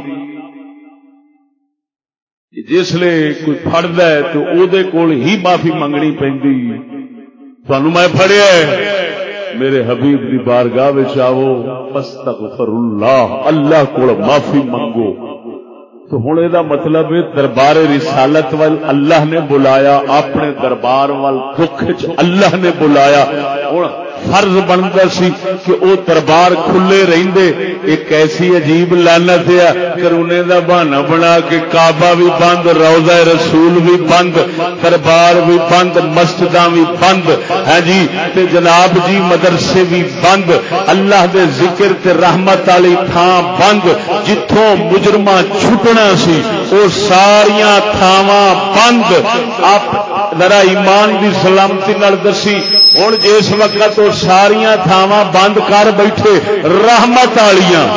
جس لیے کوئی فرد ہے تو او دے کول ہی معافی منگنی پی میں پڑیا میرے حبیب دی بارگاہ وچ آو فاستغفر اللہ اللہ کو معافی منگو۔ تو ہوں یہ مطلب دربار رسالت وال اللہ نے بلایا، اپنے دربار وال دکھ اللہ نے بلایا۔ ہوں فرض بنتا سی کہ او دربار کھلے رہندے، ایک ایسی عجیب لانت ہے، کرونے دا بہانا بنا کے کعبہ بھی بند روزہ رسول بھی بند، دربار بھی بند مسجد بھی بند۔ ہے جی تے جناب جی مدرسے بھی بند۔ اللہ دے ذکر تے رحمت والی تھان بند۔ جتوں مجرمہ چھٹنا سی وہ ساریاں تھاواں بند۔ آپ ذرا ایمان دی سلامتی نال دسی۔ ہوں جس وقت وہ ساریا تھاواں بند کر بیٹھے، رحمت والیاں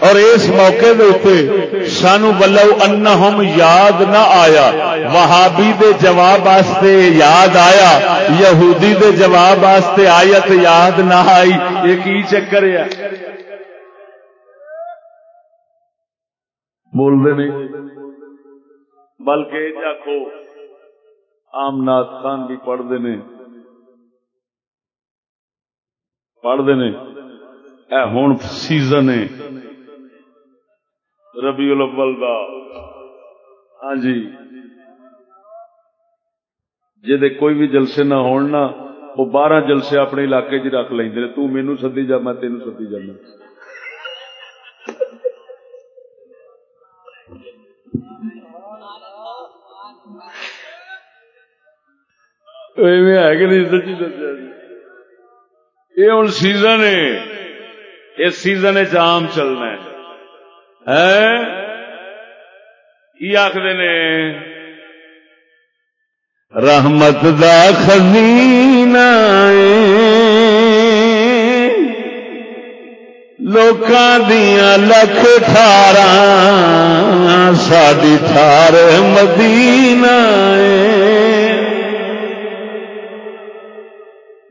اور اس موقع دے سانو بلو انہم یاد نہ آیا۔ وہابی دے جواب واسطے یاد آیا۔ یہودی دے جواب واسطے آیت یاد نہ آئی۔ یہ کی چکر ہے؟ بول دے نہیں۔ بلکہ آخو آم نات خان بھی پڑھتے نے۔ پڑھتے نے۔ اے ہوں سیزن ہے۔ ربی الاول دا۔ ہاں جی۔ جی کوئی بھی جلسے نہ ہون نا، وہ بارہ جلسے اپنے علاقے چ رکھ لیں تو مینو سدی جا، میں تینوں سدی جانا۔ ہے کہ نہیں، سچی دسیا جی۔ یہ ہوں سیزن ہے۔ اس سیزن چام چلنا ہے۔ کی آخر نے؟ رحمت دا خزینہ لوکاں دیا لکھ ٹھارا ساری ٹھار مدینہ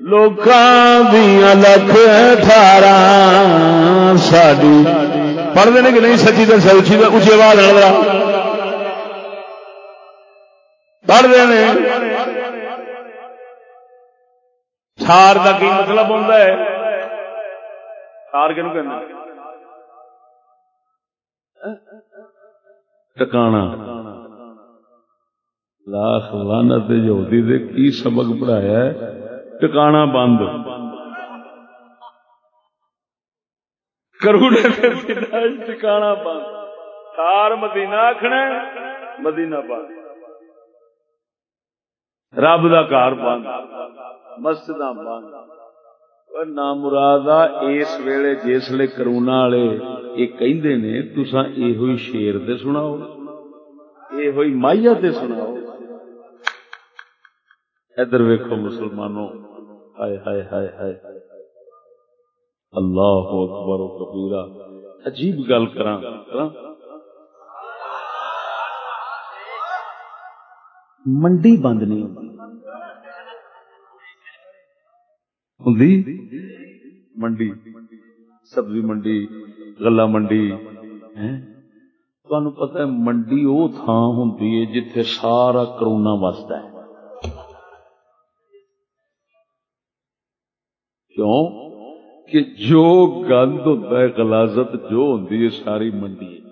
لوکاں دیا لکھ ٹھارا ساری پڑھتے ہیں کہ نہیں سچی دس اچھی اچھی آواز لگا پڑھتے ہیں ٹھار کا کی مطلب ہوتا ہے ٹھار کہ ٹکانا لاکھ لانت یہودی دے کی سبق پڑھایا ہے ٹکانا بند۔ کروڑے ٹکانا بند۔ تار مدینہ آخنا مدینہ بند۔ رب کا کار بند، مسجد بند۔ نام مراد اس ویلے جسے کرونا والے یہ کہندے نے تسا یہ شیر دے سناؤ۔ یہ مائیا تے سناؤ۔ ادھر ویکو مسلمانوں۔ ہائے ہائے ہائے ہائے اللہ اکبر و کبیرہ، عجیب گل کرا منڈی بند نہیں ہوتی منڈی۔ سبزی منڈی گلا منڈی۔ تمہیں پتا ہے منڈی وہ تھان ہوں جتھے سارا کرونا وستا ہے۔ کیوں؟ کہ جو گند ہوتا ہے غلازت جو ہوتی ہے، ساری منڈی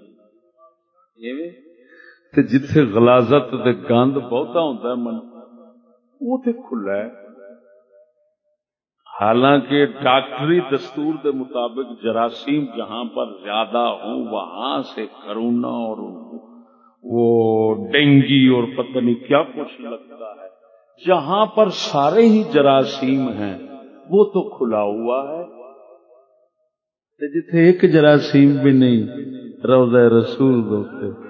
جتھے غلازت دے گند بہتا ہوتا ہے من وہ تے کھلا ہے۔ حالانکہ ڈاکٹری دستور کے مطابق جراثیم جہاں پر زیادہ ہوں، وہاں سے کرونا اور وہ ڈینگی اور پتہ نہیں کیا کچھ لگتا ہے۔ جہاں پر سارے ہی جراثیم ہیں وہ تو کھلا ہوا ہے۔ جتھے ایک جراثیم بھی نہیں روزہ رسول دوتے۔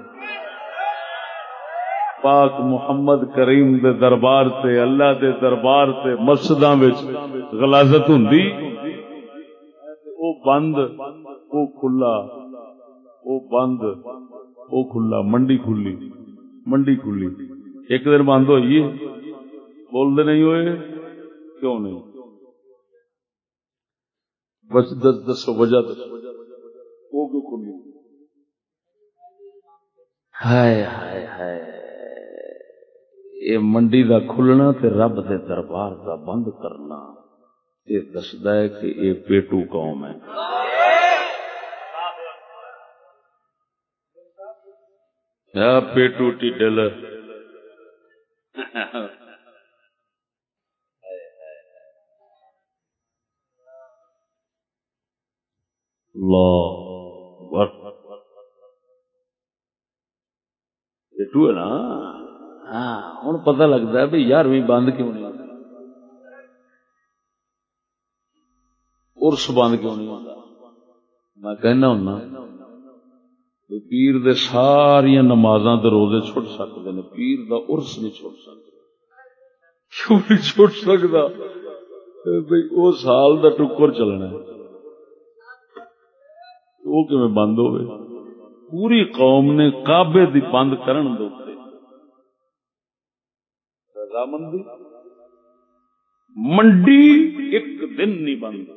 پاک محمد کریم دے دربار تے، اللہ دے دربار تے، مسجداں وچ غلاظت ہوندی۔ او بند، او کھلا، او بند، او کھلا، منڈی کھلی منڈی کھلی۔ ایک دن بند ہوئی بول دے نہیں ہوئے، کیوں نہیں؟ بس دس دسو وجہ وہ کیوں کھلی ہائے ہائے ہائے۔ یہ منڈی دا کھلنا تے رب دے دربار دا بند کرنا۔ یہ دسدا ہے کہ یہ پیٹو قوم ہے۔ یا پیٹو ٹیڈل اللہ اکبر ہے نا ہاں ہوں پتہ لگتا ہے بھائی یارویں بند کیوں نہیں ہوتا ارس بند کیوں نہیں ہوتا میں کہنا ہونا کہ پیر دے ساریا نمازاں دے روزے چھٹ سکتے ہیں پیر دا ارس نہیں چھٹ سکتا کیوں نہیں چھٹ سکتا بھائی وہ سال دا ٹکر چلنا ہے تو وہ کیون بند ہوئے؟ پوری قوم نے کعبے دی بند کرن دے رضامندی؟ منڈی ایک دن نہیں بند۔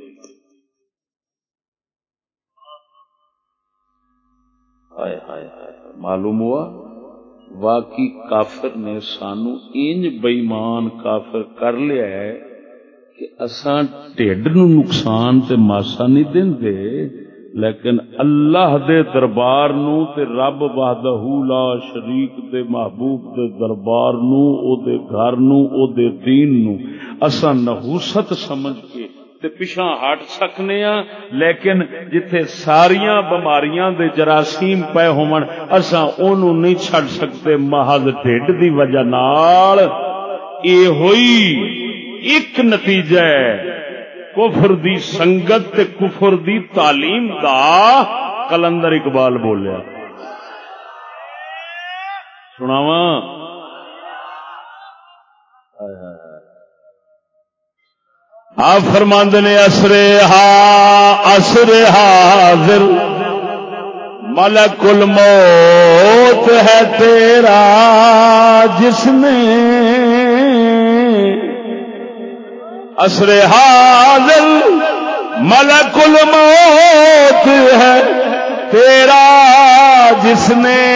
ہائے ہائے ہائے معلوم ہوا؟ واقعی کافر نے سانو انج بےمان کافر کر لیا ہے کہ اساں ٹھڈ نو نقصان تے ماسا نہیں دیندے لیکن اللہ دے دربار نو تے رب وحدہ لا شریک دے محبوب دے دربار نو، او دے گھر نو، او دے دین نو۔ اساں نحوست سمجھ کے تے پیچھا ہٹ سکنے ہاں لیکن جتھے ساریاں بیماریاں دے جراثیم پے ہون اساں اونوں نہیں چھڈ سکتے محض ڈھڈ دی وجہ نال۔ اے ہوئی، ایک نتیجہ ہے۔ کفر دی سنگت تے کفر دی تعلیم دا کلندر اقبال بولیا۔ سناواں۔ آپ فرماند نے اسرے ہا، اسرے حاضر۔ ملک الموت ہے تیرا جس میں اسر حاضر ملک الموت ہے، تیرا جس نے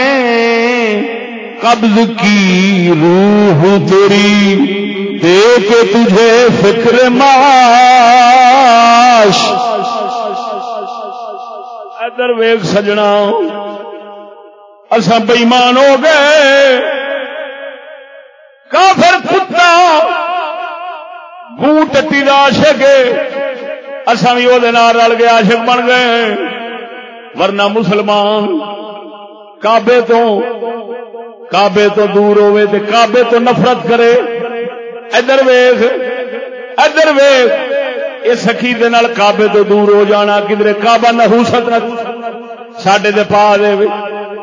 قبض کی روح تیری دے کے تجھے فکر معاش۔ ادھر ویگ سجنا اصا بےمان ہو گئے۔ کافر کتا ٹٹی کا آشک بھی وہ رل کے آشک بن گئے۔ ورنہ مسلمان کابے تو کابے تو دور ہوئے تے کابے تو نفرت کرے۔ ادھر ویخ ادھر ویخ اس عقیدے کابے تو دور ہو جانا کدھر کابا نحوست سڈے دے پا دے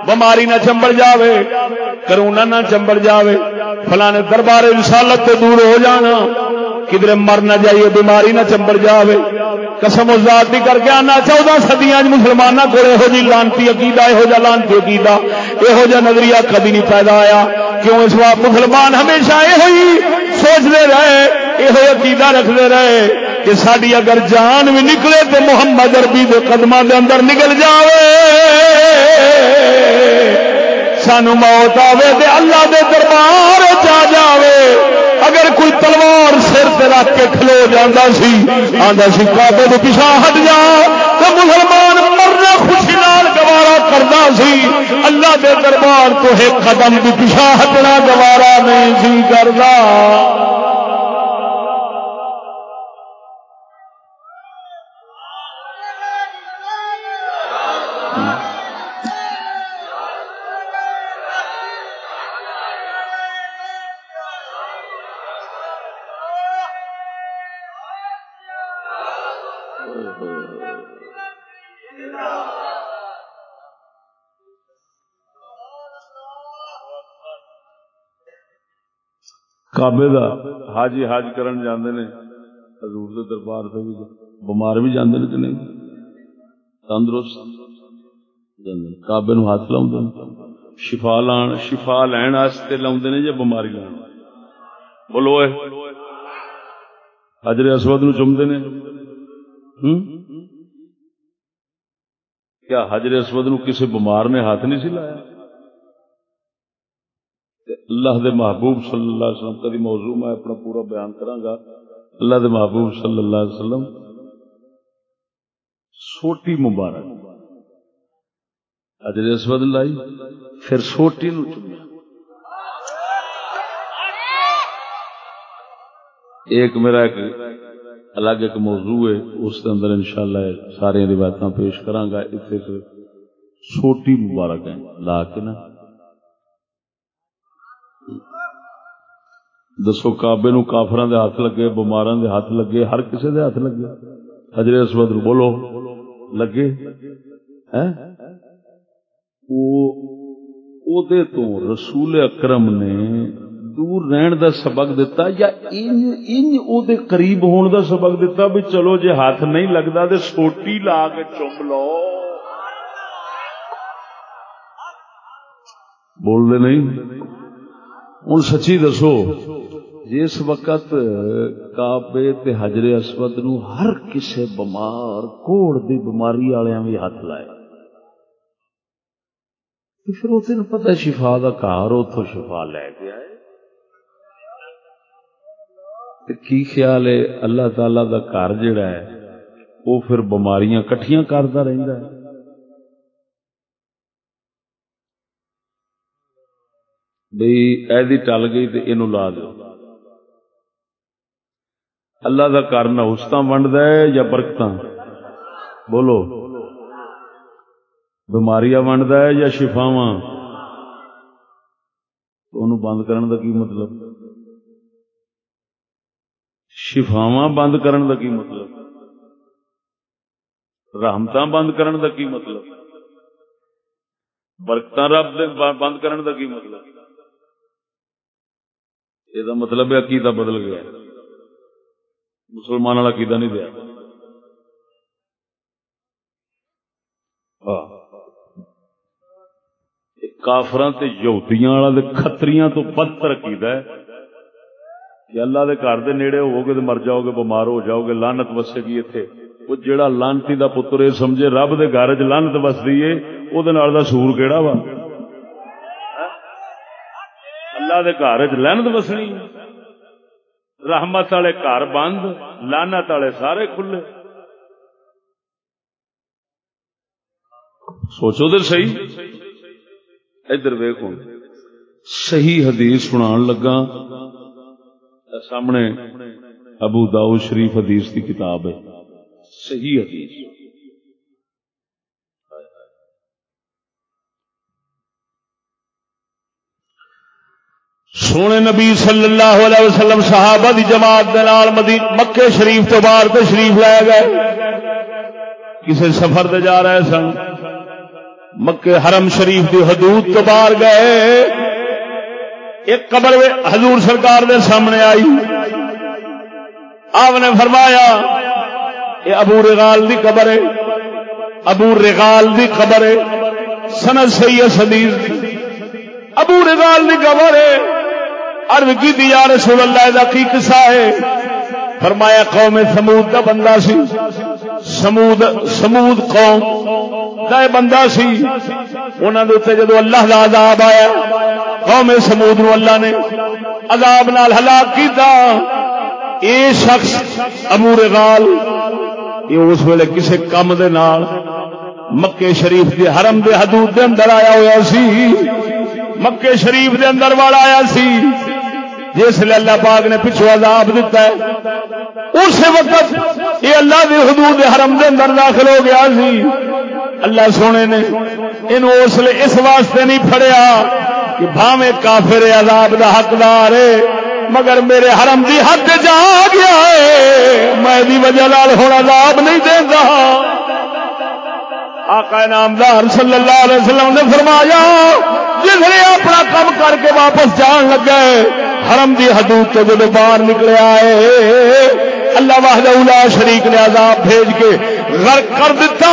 بماری نہ چمبڑ جاوے، کرونا نہ چمبڑ جاوے۔ فلانے دربار رسالت تو دور ہو جانا۔ کدھر مر نہ جائیے بیماری نہ چمبڑ جاوے۔ قسم ذات بھی کر کے آنا اچھا، چودہ سدیاں مسلمانوں کو یہو جی لانتی عقیدہ یہو جا لانتی عقیدہ یہو جا نظریہ کدی نہیں پیدا آیا۔ کیوں اس بات مسلمان ہمیشہ یہ ہوئی سوچتے رہے یہ عقیدہ رکھتے رہے کہ ساری اگر جان بھی نکلے تو محمد اربی کے قدم کے اندر نکل جائے سانو موت آوے تے اللہ دے دربار چ جاوے۔ اگر کوئی تلوار سر پہ رکھ کے کھلو جانا سی آدھا سی کابے تو پیچھا ہٹ جا تو مسلمان مرنا خوشی نال گوارا کرتا سی۔ اللہ دے دربار تو ایک قدم بھی پیچھا ہٹنا گوارا نہیں سی کرنا کابے دا حاجی حاج کرن جاندے نے، حضور دے دربار سے بھی بیمار بھی جاندے نے کہ نہیں؟ تندرست جاندے کعبے نو ہاتھ لاؤندے نے۔ شفا لان، شفا لین واسطے لاؤندے نے یا بیماری لان؟ بولو اے۔ حجر اسود نو چومدے نے۔ کیا حجر اسود نو کسی بیمار نے ہاتھ نہیں سی لایا اللہ دے محبوب صلی اللہ علیہ وسلم کدی موضوع میں اپنا پورا بیان کراں گا اللہ دے محبوب صلی اللہ علیہ وسلم، سوٹی مبارک۔ حجر اسود لائی، پھر سوٹی نو چومیا ایک میرا ایک الگ ایک موضوع ہے، اس کے اندر انشاءاللہ ساری روایت پیش کراں گا اتنے چھوٹی مبارک ہے لا کے نا دسو کابے نو کافران دے ہاتھ لگے بماران دے ہاتھ لگے، ہر کسے دے ہاتھ لگے۔ حجر اسود بولو، لگے۔ او دے تو رسول اکرم نے دور رہن دا سبق دیتا یا ان ان او دے قریب ہون دا سبق دیتا بھی چلو جے ہاتھ نہیں لگدا تے سوٹی لا کے چم لو۔ بول دے نہیں؟ ہوں سچی دسو، جس وقت کابے تے حجر اسود نو ہر کسے بمار کوڑ دی بیماری والے بھی ہاتھ لائے۔ پھر وہ تین پتا شفا کا کار اتو شفا لے گیا ہے کی خیال ہے، اللہ تعالی دا گھر جڑا ہے وہ پھر بیماریاں کٹھیاں کرتا رہتا ہے۔ بھئی ایدی ٹل گئی تو یہ لا دو اللہ دا گھر نہ استا ونڈ ہے یا برکت بولو۔ بیماریاں ونڈ ہے یا شفاوا تو بند کرن دا کی مطلب؟ شفاوا بند کرن دا کی مطلب؟ رحمت بند کرن دا کی مطلب؟ برکت رب دے بند کرن دا کی مطلب؟ یہ مطلب ہے عقیدہ بدل گیا مسلمان والا عقیدہ نہیں دیا کافر یہودیاں والا کتریاں تو بدتر عقیدہ ہے کہ اللہ دے گھر دے نیڑے ہو گے تو مر جاؤ گے بمار ہو جاؤ گے لانت وسے گی اتنے وہ جہاں لانتی دا پتر یہ سمجھے رب دے گھر چ لانت وسدی ہے وہ سور کہڑا وا اللہ دے گھر چ لانت وسنی۔ رحمت والے گھر بند لانت والے سارے کھلے۔ سوچو تو صحیح۔ ادھر ویکو صحیح حدیث سنا لگا۔ سامنے ابو داؤ شریف حدیث کی کتاب ہے۔ صحیح حدیث۔ سونے نبی صلی اللہ علیہ وسلم صحابہ دی جماعت دے نال مکے شریف تو باہر تشریف لے گئے۔ کسی سفر دے جا رہے سن۔ مکے حرم شریف دی حدود تو باہر گئے۔ ایک قبر حضور سرکار دے سامنے آئی۔ آپ نے فرمایا یہ ابو رغال دی قبر ہے۔ ابو رغال دی قبر ہے۔ سند سی سدیز ابو رغال دی قبر ہے۔ ارد کی دی یا رسول اللہ دا کی قصہ ہے؟ فرمایا قوم سمود دا بندہ سی۔ سمود سمود قوم دا بندہ سی۔ انہوں نے جدو اللہ کا عذاب آیا، قوم سمود نو اللہ نے عذاب نال ہلاک کیتا۔ اے شخص ابو رغال یہ اس ویلے کسے کم دے نال مکے شریف دے حرم دے حدود دے اندر آیا ہوا سی۔ مکے شریف دے اندر والا آیا سی۔ جس لیے اللہ پاک نے پچھو عذاب دیتا ہے، اس وقت یہ اللہ دے حدود حرم دے اندر داخل ہو گیا سی۔ اللہ سونے نے ان اس لیے اس واسطے نہیں پھڑیا کہ بھاوے کافر عذاب دا حقدار ہے، مگر میرے حرم دی حد جا گیا ہے۔ میں دی وجہ لال ہوں عذاب نہیں دینا آقا نامدار صلی اللہ علیہ وسلم نے فرمایا، جس نے اپنا کام کر کے واپس جان لگا ہے حرم دی حدود تو جب باہر نکلے آئے، اللہ واہدہ شریک نے عذاب بھیج کے غرق کر دیتا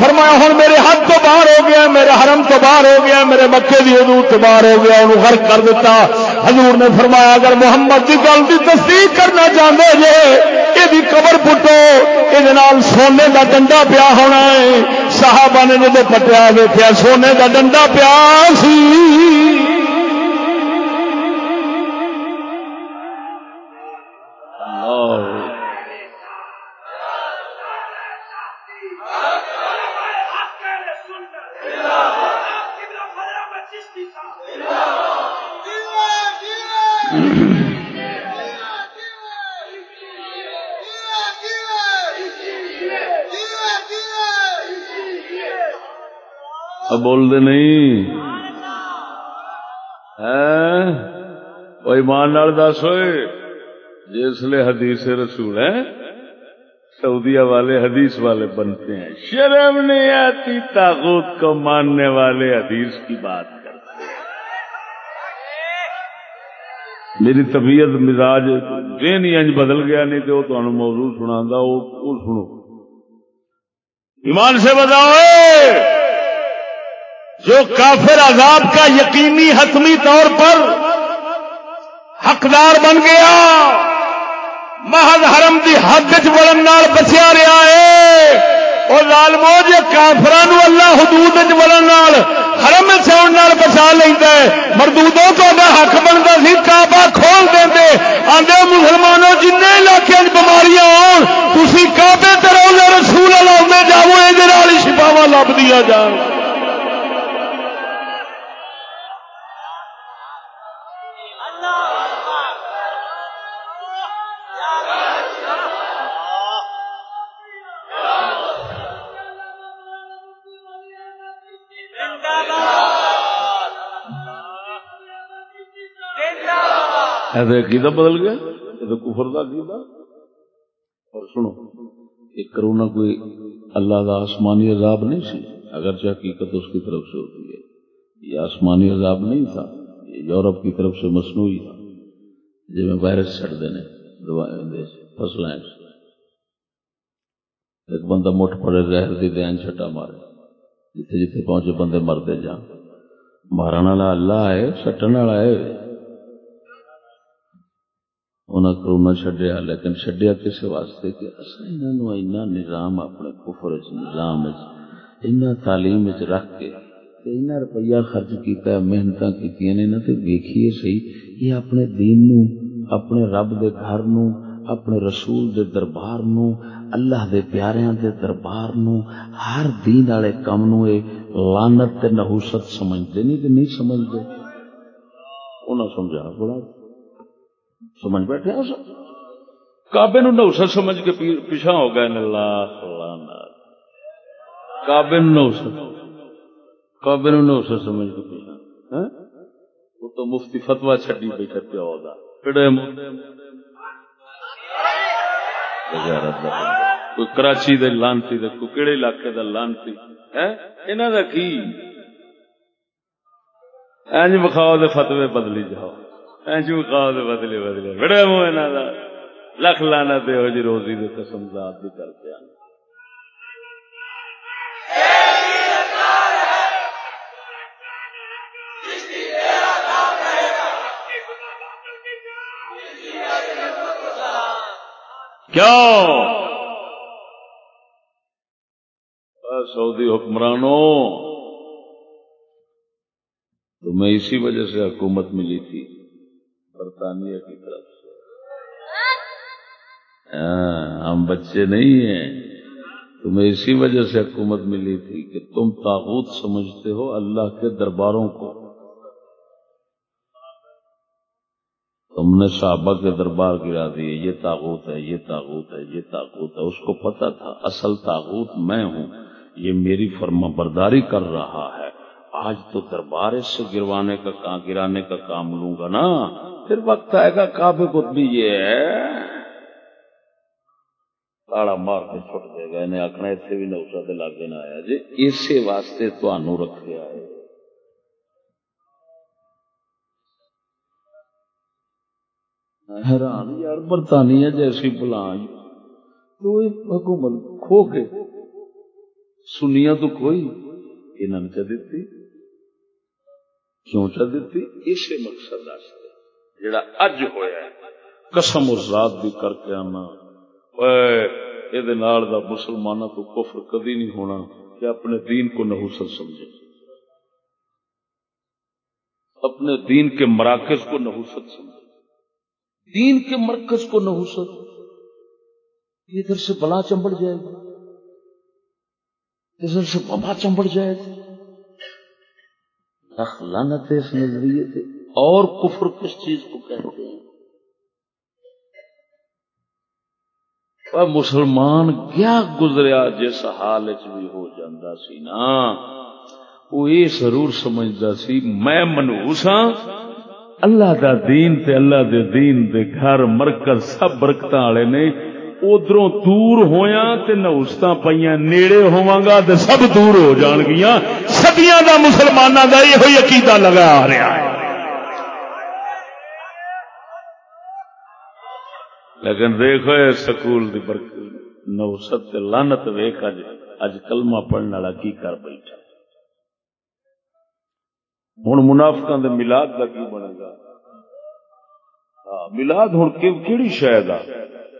فرمایا ہوں میرے ہاتھ تو باہر ہو گیا، میرے حرم تو باہر ہو گیا، میرے مکے کی حدود تو باہر ہو گیا، انہوں غرق کر دیتا حضور نے فرمایا، اگر محمد کی گل کی تصدیق کرنا چاہتے جی یہ قبر پٹو، یہ سونے کا ڈنڈا پیا ہونا ہے۔ صحابہ نے جب پٹیا ویکیا سونے کا ڈنڈا پیا بول دے نہیں ہاں؟ وہ ایمان نال دس ہوئے۔ جس لیے حدیث رسول ہے سعودیہ والے حدیث والے بنتے ہیں۔ شرم نہیں آتی، تاغوت کو ماننے والے حدیث کی بات کرتے ہیں۔ میری طبیعت، مزاج جی نہیں انج بدل گیا، نہیں تو وہ موضوع سنا وہ سنو۔ ایمان سے بتاؤ جو کافر عذاب کا یقینی حتمی طور پر حقدار بن گیا، محض حرم کی حد چڑن بچیا رہا ہے۔ اور لالمو جی کافران اللہ حدود وڑن حرم چون بچا لینا ہے۔ مردودوں تو حق بنتا سی، کعبہ کھول دیں آدھے مسلمانوں جن علاقے بماریاں آن تھی کعبے ترو رسول لاؤ جاؤ یہ شفاوا لب دیا جان عقیدہ بدل گیا؟ یہ کفر کا عقیدہ۔ اور سنو، یہ کرونا کوئی اللہ کا آسمانی عذاب نہیں سی؟ اگرچہ حقیقت اس کی طرف سے ہوتی ہے۔ یہ آسمانی عذاب نہیں تھا، یہ یورپ کی طرف سے مصنوعی تھا۔ جی میں وائرس چڑھ دینے فصلیں ایک بندہ مٹھ پڑے رہ دی، دین چھٹا مارے۔ جتھے جتھے پہنچے، بندے مرتے جان۔ مارن والا اللہ ہے، سٹن والا ہے۔ انہیں کرونا چڈیا لیکن چڈیا کسی واسطے کہ انہوں اینا نظام اپنے کفر نظام اینا تعلیم رکھ کے اینا روپیہ خرچ کیتا ہے محنت کی ویکھیے صحیح یہ اپنے دین نو، اپنے رب دے گھر نو، اپنے رسول دے دربار نو، اللہ دے پیاریاں دے دربار نو، ہر دین والے کم نو اے لعنت تے نحوست سمجھدے نہیں کہ نہیں سمجھدے۔ انہاں سمجھا، بڑا سمجھ بیٹھے اس کعبے نو نوسا سمجھ کے پیچھا ہو گئے اللہ کعبے نو نوسا، کعبے نو نوسا سمجھ کے پیچھا۔ ہاں؟ وہ تو مفتی فتوا چڈی بیٹھا پیا ہوگا کوئی کراچی دے لانتی دے، کوئی کہڑے علاقے دا لانتی۔ ہے انہاں دا کی؟ اینج بخاؤ دے فتوے بدلی جاؤ۔ بدلے بدلے۔ بڑے منہ لکھ لانا ہو جی روزی دے قسم ذات بھی کر کے آنا کیوں سعودی حکمرانوں، تمہیں اسی وجہ سے حکومت ملی تھی۔ برطانیہ کی طرف سے۔ ہاں، ہم بچے نہیں ہیں۔ تمہیں اسی وجہ سے حکومت ملی تھی کہ تم تاغوت سمجھتے ہو اللہ کے درباروں کو۔ تم نے صحابہ کے دربار گرا دیے، یہ تاغوت ہے، یہ تاغوت ہے، یہ تاغوت ہے۔ اس کو پتا تھا، اصل تاغوت میں ہوں۔ یہ میری فرما برداری کر رہا ہے۔ آج تو دربار سے گروانے کا کام، گرانے کا کام لوں گا نا۔ پھر وقت آئے گا کعبے کو بھی یہ ہے۔ تاڑا مار کے چھٹ دے گا، انہیں آخنا اتنے بھی نوسا دے لاگے نہ آیا جی اسی واسطے تنوع رکھے آئے حیران، یار، برطانیہ جیسی بلان تو حکومت کھو کے سنیا تو کوئی انہوں نے دیتی؟ کیوں چ دیتی؟ اسی مقصد واسطے جڑا اج ہویا ہے۔ قسم اور ذات بھی کر کے آنا۔ یہ مسلمانوں کو کفر کدی نہیں ہونا کہ اپنے دین کو نحوست سمجھے۔ اپنے دین کے مراکز کو نحوست سمجھے۔ دین کے مرکز کو نحوست ادھر سے بلا چمبڑ جائے گا۔ ادھر سے بابا چمبڑ جائے گا۔ لانت اس نظریے سے اور کفر کس چیز کو کہتے ہیں؟ پر مسلمان کیا گزریا جس حال بھی ہو جاتا سی نا؟ وہ یہ ضرور سمجھتا سی، میں منہوس ہاں۔ اللہ دا دین تے اللہ دے دین دے گھر، مرکز، سب برکت والے نے ادھروں دور ہویا تے نوسط پہ نیڑے ہوا گا تے سب دور ہو جان گیا سدیاں دا مسلمانوں دا یہ عقیدہ لگا آ رہا ہے۔ لیکن دیکھو سکول دی برکت نوسط لانت ویخ اج اج کلمہ پڑھنے والا کی کر بیٹھا؟ ہوں منافقا دے ملاد کا کی بنے گا؟ ہاں ملاد ہوں کہڑی شاید آ؟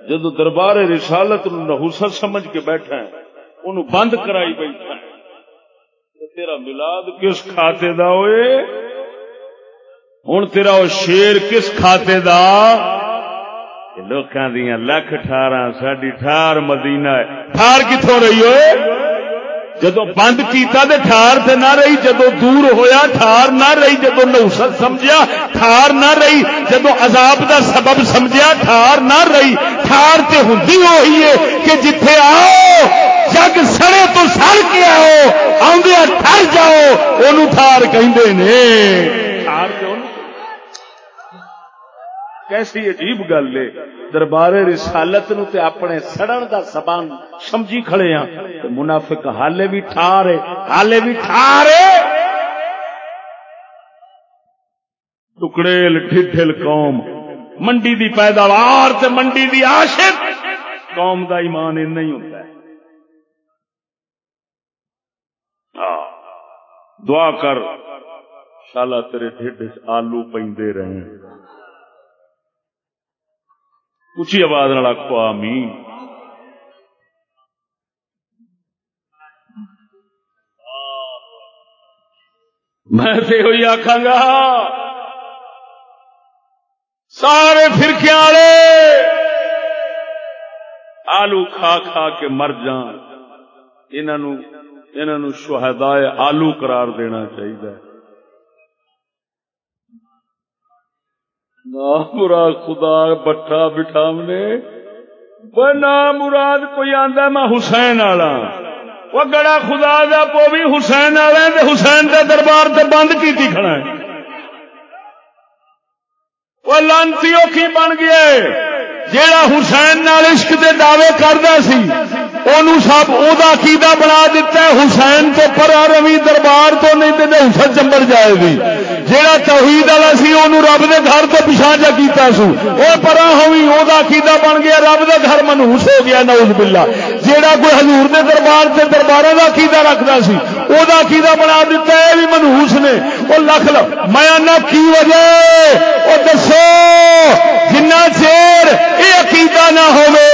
جدو دربار رسالت نحوست سمجھ کے بیٹھا ہے انہوں بند کرائی بیٹھا ہے۔ تیرا ملاد کس کھاتے دا ہوئے ہوں تیرا وہ شیر کس کھاتے دا؟ لوکاں دیا لکھ ٹھارا ساڈی ٹھار مدینہ ہے۔ ٹھار کتوں رہی ہوئے؟ جدو بند کیتا تے ٹھار تے نہ رہی جدو دور ہویا ٹھار نہ رہی جدو نوسط سمجھیا ٹھار نہ رہی جدو عذاب دا سبب سمجھیا ٹھار نہ رہی، ٹھار تے ہوندی وہی ہے کہ جتھے آؤ، جگ سڑے تو سڑ کے آؤ آدھے ٹھر جاؤ، اونوں ٹھار کہندے نے ٹھار تے کیسی عجیب گل ہے۔ دربار رسالت نو تے اپنے سڑن دا سبان سمجھی کھڑے ہاں۔ تے منافق حالے بھی ٹھارے حالے بھی ٹھارے ٹکڑیل ٹھل قوم۔ منڈی دی پیداوار تے منڈی دی عاشق۔ قوم دا ایمان ان نہیں ہوتا ہے۔ ہاں۔ دعا کر۔ شالا تیرے ڈھڈ آلو پیندے رہے اچھی آواز نال آخو آمین۔ میں ہوئی آخا گا، سارے فرقے والے آلو کھا کھا کے مر جان انہوں شہدائے آلو قرار دینا چاہیے نہ مراد خدا بٹھا بٹھاونے نہ مراد کوئی آندا میں حسین والا وہ گڑا خدا دا پو بھی حسین والے حسین دے دربار تے بند کیتی کھڑا ہے۔ وہ لانتی کی بن گیا جیڑا حسین نال عشق دے دعوے کردا سی، اونوں سب او دا عقیدہ بنا دیتا ہے، حسین تو پرا روی دربار تو نہیں، تے حسن چمبر جائے گی۔ جیڑا توحید والا سی وہ رب دے گھر تو پیچھا جا کیتا سو۔ وہ پرا ہوئی وہ دا بن گیا، رب دے گھر منہوس ہو گیا، نعوذ باللہ۔ جیڑا کوئی حضور دے دربار سے درباروں کا کیدا رکھتا سی او عقیدہ بنا دیتا ہے بھی منحوس نے او لکھ لو میں انا کی وجہ او دسو جنہ چیر اے عقیدہ نہ ہوے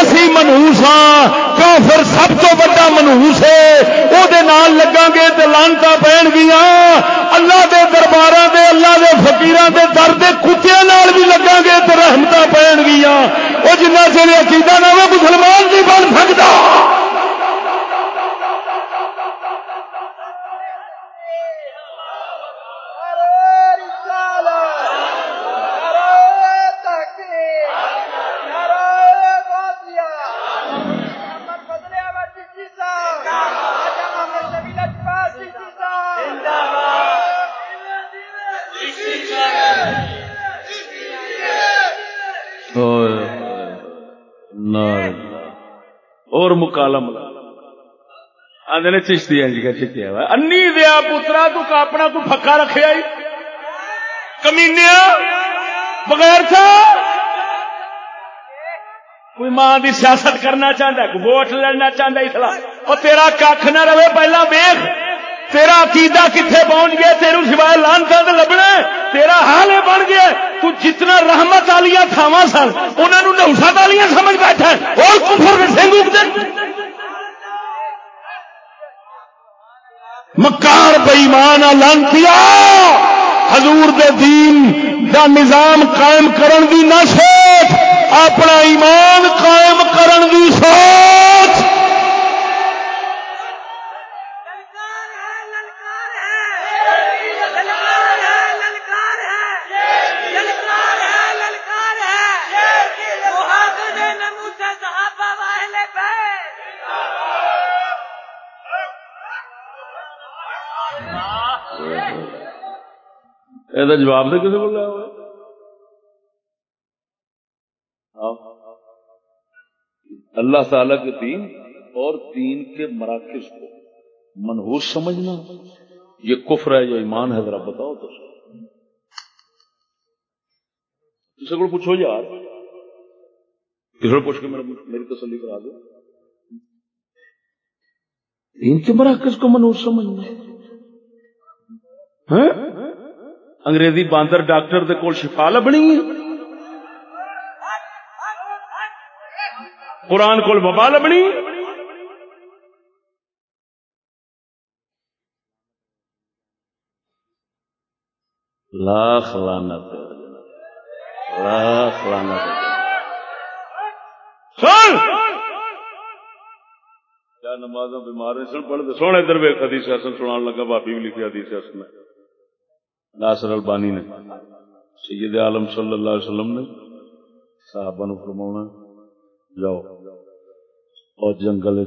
اسی منحوس ہاں کافر سب تو بڑا منحوس ہے او دے نال لگا گے تے لانتا پہن گیا اللہ دے درباراں دے اللہ دے فقیراں دے در دے کتیاں نال بھی لگا گے تے رحمتاں پہن گیا او جنہ چیر عقیدہ نہ ہوے مسلمان نہیں بن سکدا اور مکالم آدھے چشتی جی، انج کا چکیا ہوا انی دیا پترا، تو اپنا کو پکا رکھے آئی۔ کمینیا، بغیر تھا۔ کوئی ماں دی سیاست کرنا چاہتا ہے ووٹ لڑنا چاہتا اسلا اور تیرا کھ نہ رہے، پہلا ویخ تیرا عقیدہ کتنے پہنچ گیا؟ تیرو سوائے لانتا تو لبنا تیرا حال یہ بن گیا۔ تو جتنا رحمت والیاں تھاوا سن انہوں نے نوسط والیاں سمجھ بیٹھا اور کفر سنگ مکار بئیمان لانتی حضور دے دین دا نظام قائم کرن دی نہ سوچ اپنا ایمان قائم کرن دی سوچ یہ جواب دے کسی کو لیا ہوا اللہ تعالی کے دین اور دین کے مراکز کو منحوس سمجھنا۔ یہ کفر ہے یا ایمان ہے، ذرا بتاؤ تو کسی کو پوچھو یار، کسی کو پوچھ کے میری تسلی کرا دو۔ دین کے مراکز کو منحوس سمجھنا۔ انگریزی باندر ڈاکٹر دے کول شفا لبنی ہے؟ قرآن کول وبا لبنی لاکھ لانت لاکھ لانت سن! کیا نماز بیمار سن پڑھتے سونے در ویک حدیث حسن سنا لگا بھابی بھی لکھی حدیث حسن میں۔ ناصر البانی نے، سید عالم صلی اللہ علیہ وسلم نے، صحابہ نو فرماؤنا جاؤ اور جنگل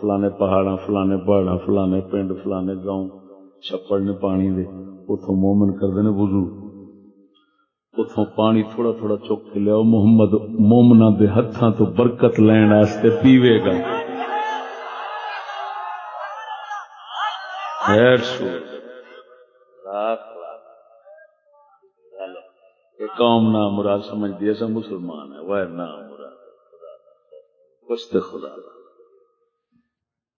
فلانے پہاڑا فلانے پہاڑا فلانے پنڈ، فلانے گاؤں، چھپڑ نے پانی دے اتوں مومن کرتے ہیں وضو۔ اتوں پانی تھوڑا تھوڑا چک کے لیا محمد مومنا دے ہاتھوں تو برکت لین واسطے پیوے گا۔ کہ قوم نہ مراد سمجھ دیا سا مسلمان ہے وہ نام مراد کچھ خدا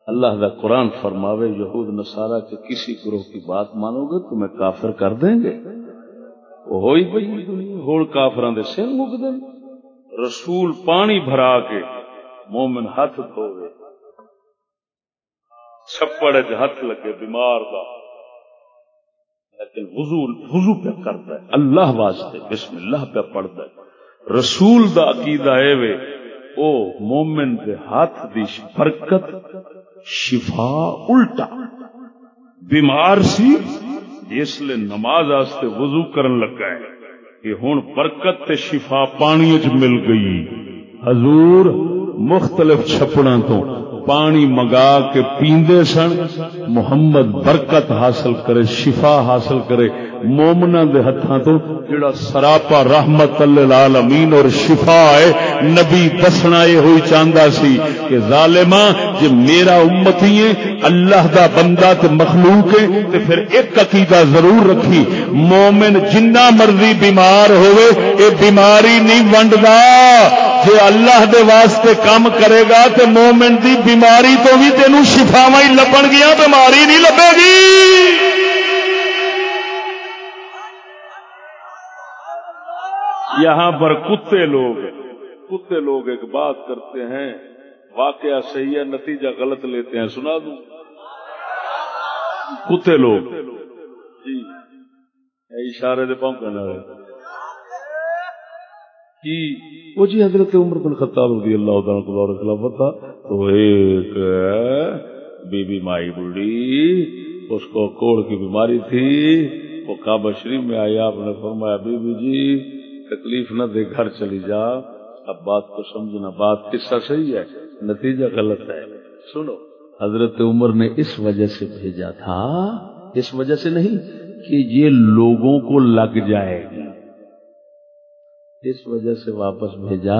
اللہ کا قرآن فرماوے، یہود نصارہ کے کسی گروہ کی بات مانو گے تمہیں کافر کر دیں گے۔ وہ ہوئی پی ہوں کافران دے سر مک دیں۔ رسول پانی بھرا کے مومن ہاتھ دھوے چھپڑ ہاتھ لگے، بیمار کا لیکن وضو وضو پہ کرتا ہے، اللہ واسطے، بسم اللہ پہ پڑھتا ہے۔ رسول دا عقیدہ اے وے، او مومن دے ہاتھ دی برکت، شفا الٹا۔ بیمار سی، اس لیے نماز آستے وضو کرن لگا ہے کہ ہوں برکت تے شفا پانی چ مل گئی۔ حضور مختلف چھپڑا تو پانی منگا کے پیندے سن محمد برکت حاصل کرے شفا حاصل کرے مومنا دے ہاتھوں تو جڑا سراپا رحمت للعالمین اور شفا ہے، نبی دسنا یہ ہوئی چاہتا سی کہ ظالما جے میرا امتی ہے، اللہ دا بندہ تے مخلوق ہے، تے پھر ایک عقیدہ ضرور رکھی۔ مومن جنہ مرضی بیمار ہوئے، اے بیماری نہیں ونڈدا۔ جے اللہ دے واسطے کام کرے گا، تے مومن دی بیماری تو بھی تینوں شفاوا ہی لبن گیا بیماری نہیں لبے گی۔ یہاں پر کتے لوگ کتے لوگ ایک بات کرتے ہیں، واقعہ صحیح ہے، نتیجہ غلط لیتے ہیں، سنا دوں۔ کتے لوگ۔ جی۔ اشارے دے پاؤں کرنا وہ جی حضرت عمر بن خطاب رضی اللہ تعالیٰ کو دور خلافت تھا تو ایک بی بی مائی بڑی اس کو کوڑ کی بیماری تھی۔ وہ کعبہ شریف میں آئی آپ نے فرمایا، بی بی جی تکلیف نہ دے، گھر چلی جا اب بات کو سمجھنا بات قصہ صحیح ہے، نتیجہ غلط ہے۔ سنو، حضرت عمر نے اس وجہ سے بھیجا تھا، اس وجہ سے نہیں کہ یہ لوگوں کو لگ جائے گا اس وجہ سے واپس بھیجا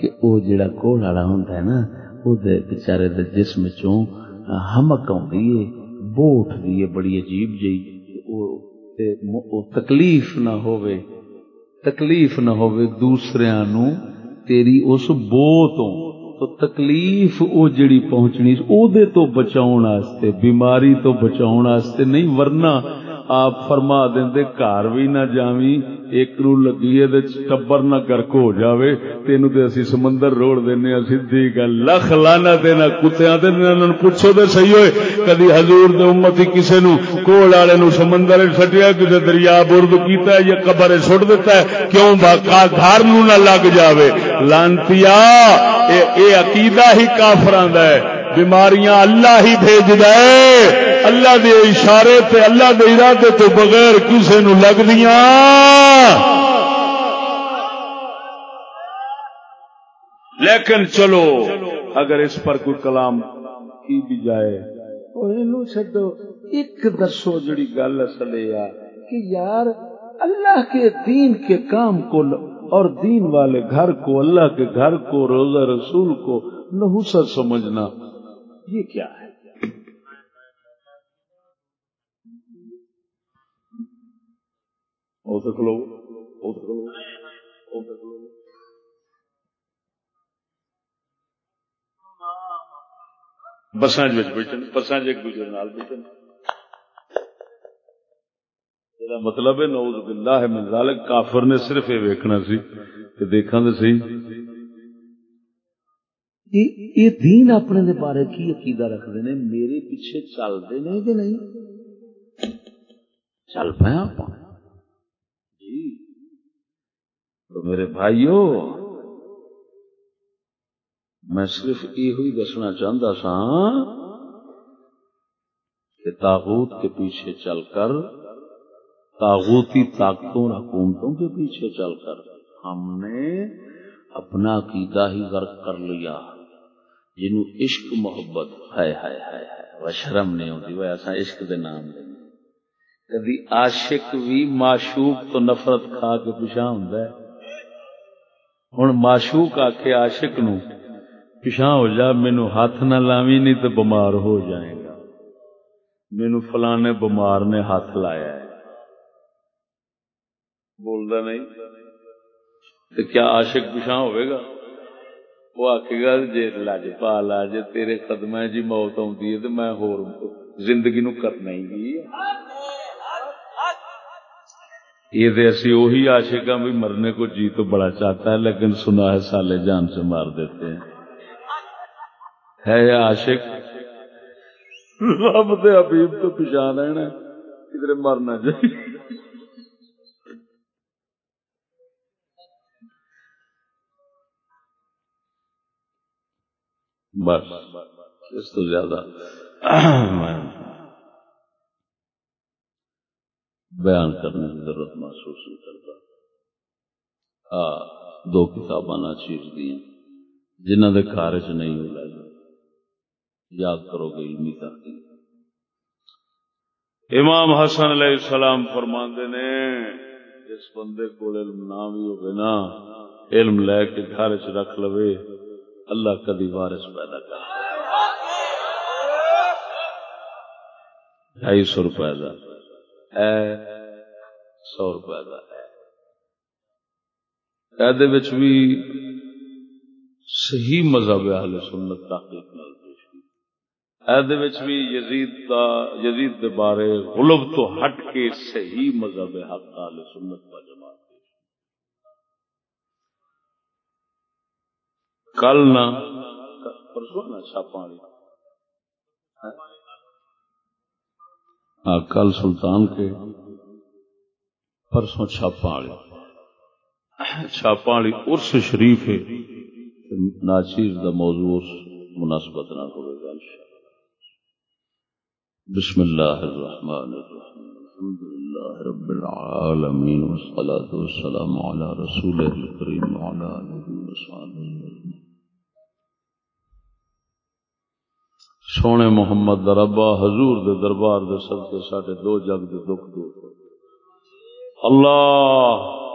کہ وہ جڑا کوڑ والا ہوتا ہے نا، وہ بچارے دے جسم چوں ہمک آئی ہے بوٹ دی بڑی عجیب جی تکلیف نہ ہوئے تکلیف نہ ہوئے دوسریاں نو، تیری اس بو تو تو تکلیف او جڑی پہنچنی او دے تو بچاؤن آستے بیماری تو بچاؤن آستے نہیں، ورنہ آپ فرما دیں گھر بھی نہ جاوی ایک نو لگی ہے ٹبر نہ گرک ہو جاوے تینو تے اسی سمندر روڑ دینے سیدھی گل۔ لکھ لانا دینا کتیاں تے انہاں پوچھو تے صحیح ہوئے۔ کدی حضور دے امتی کسے نو کول والے نو سمندر سٹیا کسے دریا برد کیتا ہے یا قبر سٹ دیتا ہے؟ کیوں باقا گھر نو نہ لگ جاوے؟ لانتیا اے, اے عقیدہ ہی کافراں دا ہے۔ بیماریاں اللہ ہی بھیج دے۔ اللہ دے اشارے تے، اللہ دے ارادے تو بغیر کسی نو لگ دیا لیکن چلو، اگر اس پر کوئی کلام کی بھی جائے چڈو ایک دسو جڑی گل اصل کہ یار، اللہ کے دین کے کام کو اور دین والے گھر کو، اللہ کے گھر کو، روزہ رسول کو نحوست سمجھنا۔ یہ کیا ہے؟ او تک او تک او تک لو بسان بیٹھن بسان جی ایک دوسرے نال بیٹھن۔ مطلب ہے، نعوذ باللہ من ذالک، کافر نے صرف یہ ویکھنا سی کہ دیکھاں تے صحیح۔ یہ دین اپنے دے بارے کی عقیدہ رکھتے ہیں، میرے پیچھے چلتے نہیں کہ نہیں؟ چل پایا آپ۔ جی۔ تو میرے بھائیو، میں صرف یہ دسنا چاہتا سا کہ تاغوت کے پیچھے چل کر، تاغوتی طاقتوں اور حکومتوں کے پیچھے چل کر ہم نے اپنا عقیدہ ہی غرق کر لیا۔ جنو عشق محبت۔ ہے ہے ہے ہے وہ شرم نہیں ہوتی، وہ ایسا عشق دے نام دیں کدی عاشق بھی معشوق تو نفرت کھا کے پیچھا ہوں ہوں معشوق آ کے عاشق نو پیچھا ہو جا مینو ہاتھ نہ لاوی نہیں تو بمار ہو جائے گا۔ مینو فلانے بمار نے ہاتھ لایا ہے۔ بولتا نہیں؟ تو کیا عاشق پیچھا ہوئے گا؟ وہ آخے گا جی لج پا لا تیرے قدم جی موت آتی ہے تو میں ہور زندگی نو کرنا ہی گی یہ تو اسی وہی عاشق ہاں بھی مرنے کو جی تو بڑا چاہتا ہے، لیکن سنا ہے سالے جان سے مار دیتے ہیں۔ ہے یا عاشق؟ رب دے حبیب تو پچھا رہنا کدھر مرنا چاہیے؟ بس، اس تو زیادہ۔ میں بیان کرنے کی ضرورت محسوس نہیں کرتا۔ ہاں دو کتاباں چیز دی جنہ دے کارج نہیں ہو یاد کرو گے، علمی تحقیق۔ امام حسن علیہ السلام فرماندے نے، جس بندے کو علم نہ بھی ہوگی نا، علم لے کے گھر چ رکھ لوے۔ اللہ کدی وارث پیدا کر۔ ڈھائی سو روپئے کا ہے سو روپئے کا ہے بھی صحیح مذہب اہل سنت تحقیق نال پیش کی۔ بھی یزید دا، یزید دے بارے غلب تو ہٹ کے صحیح مذہب حق اہل سنت کا جماعت کل نہ پرسوں نہ چھاپا ہاں کل سلطان کے پرسوں چھاپا والے چھاپا والی ارس شریف ہے۔ ناچیز دا موضوع مناسبت نہ ہوئے گا بسم اللہ الرحمن الرحیم۔ الحمد لله رب العالمين والصلاة والسلام على رسوله الكريم وعلى آله وصحبه سونے محمد دربا حضور دے دربار دے کے ساڈے دو جگ دے دکھ دور۔ اللہ!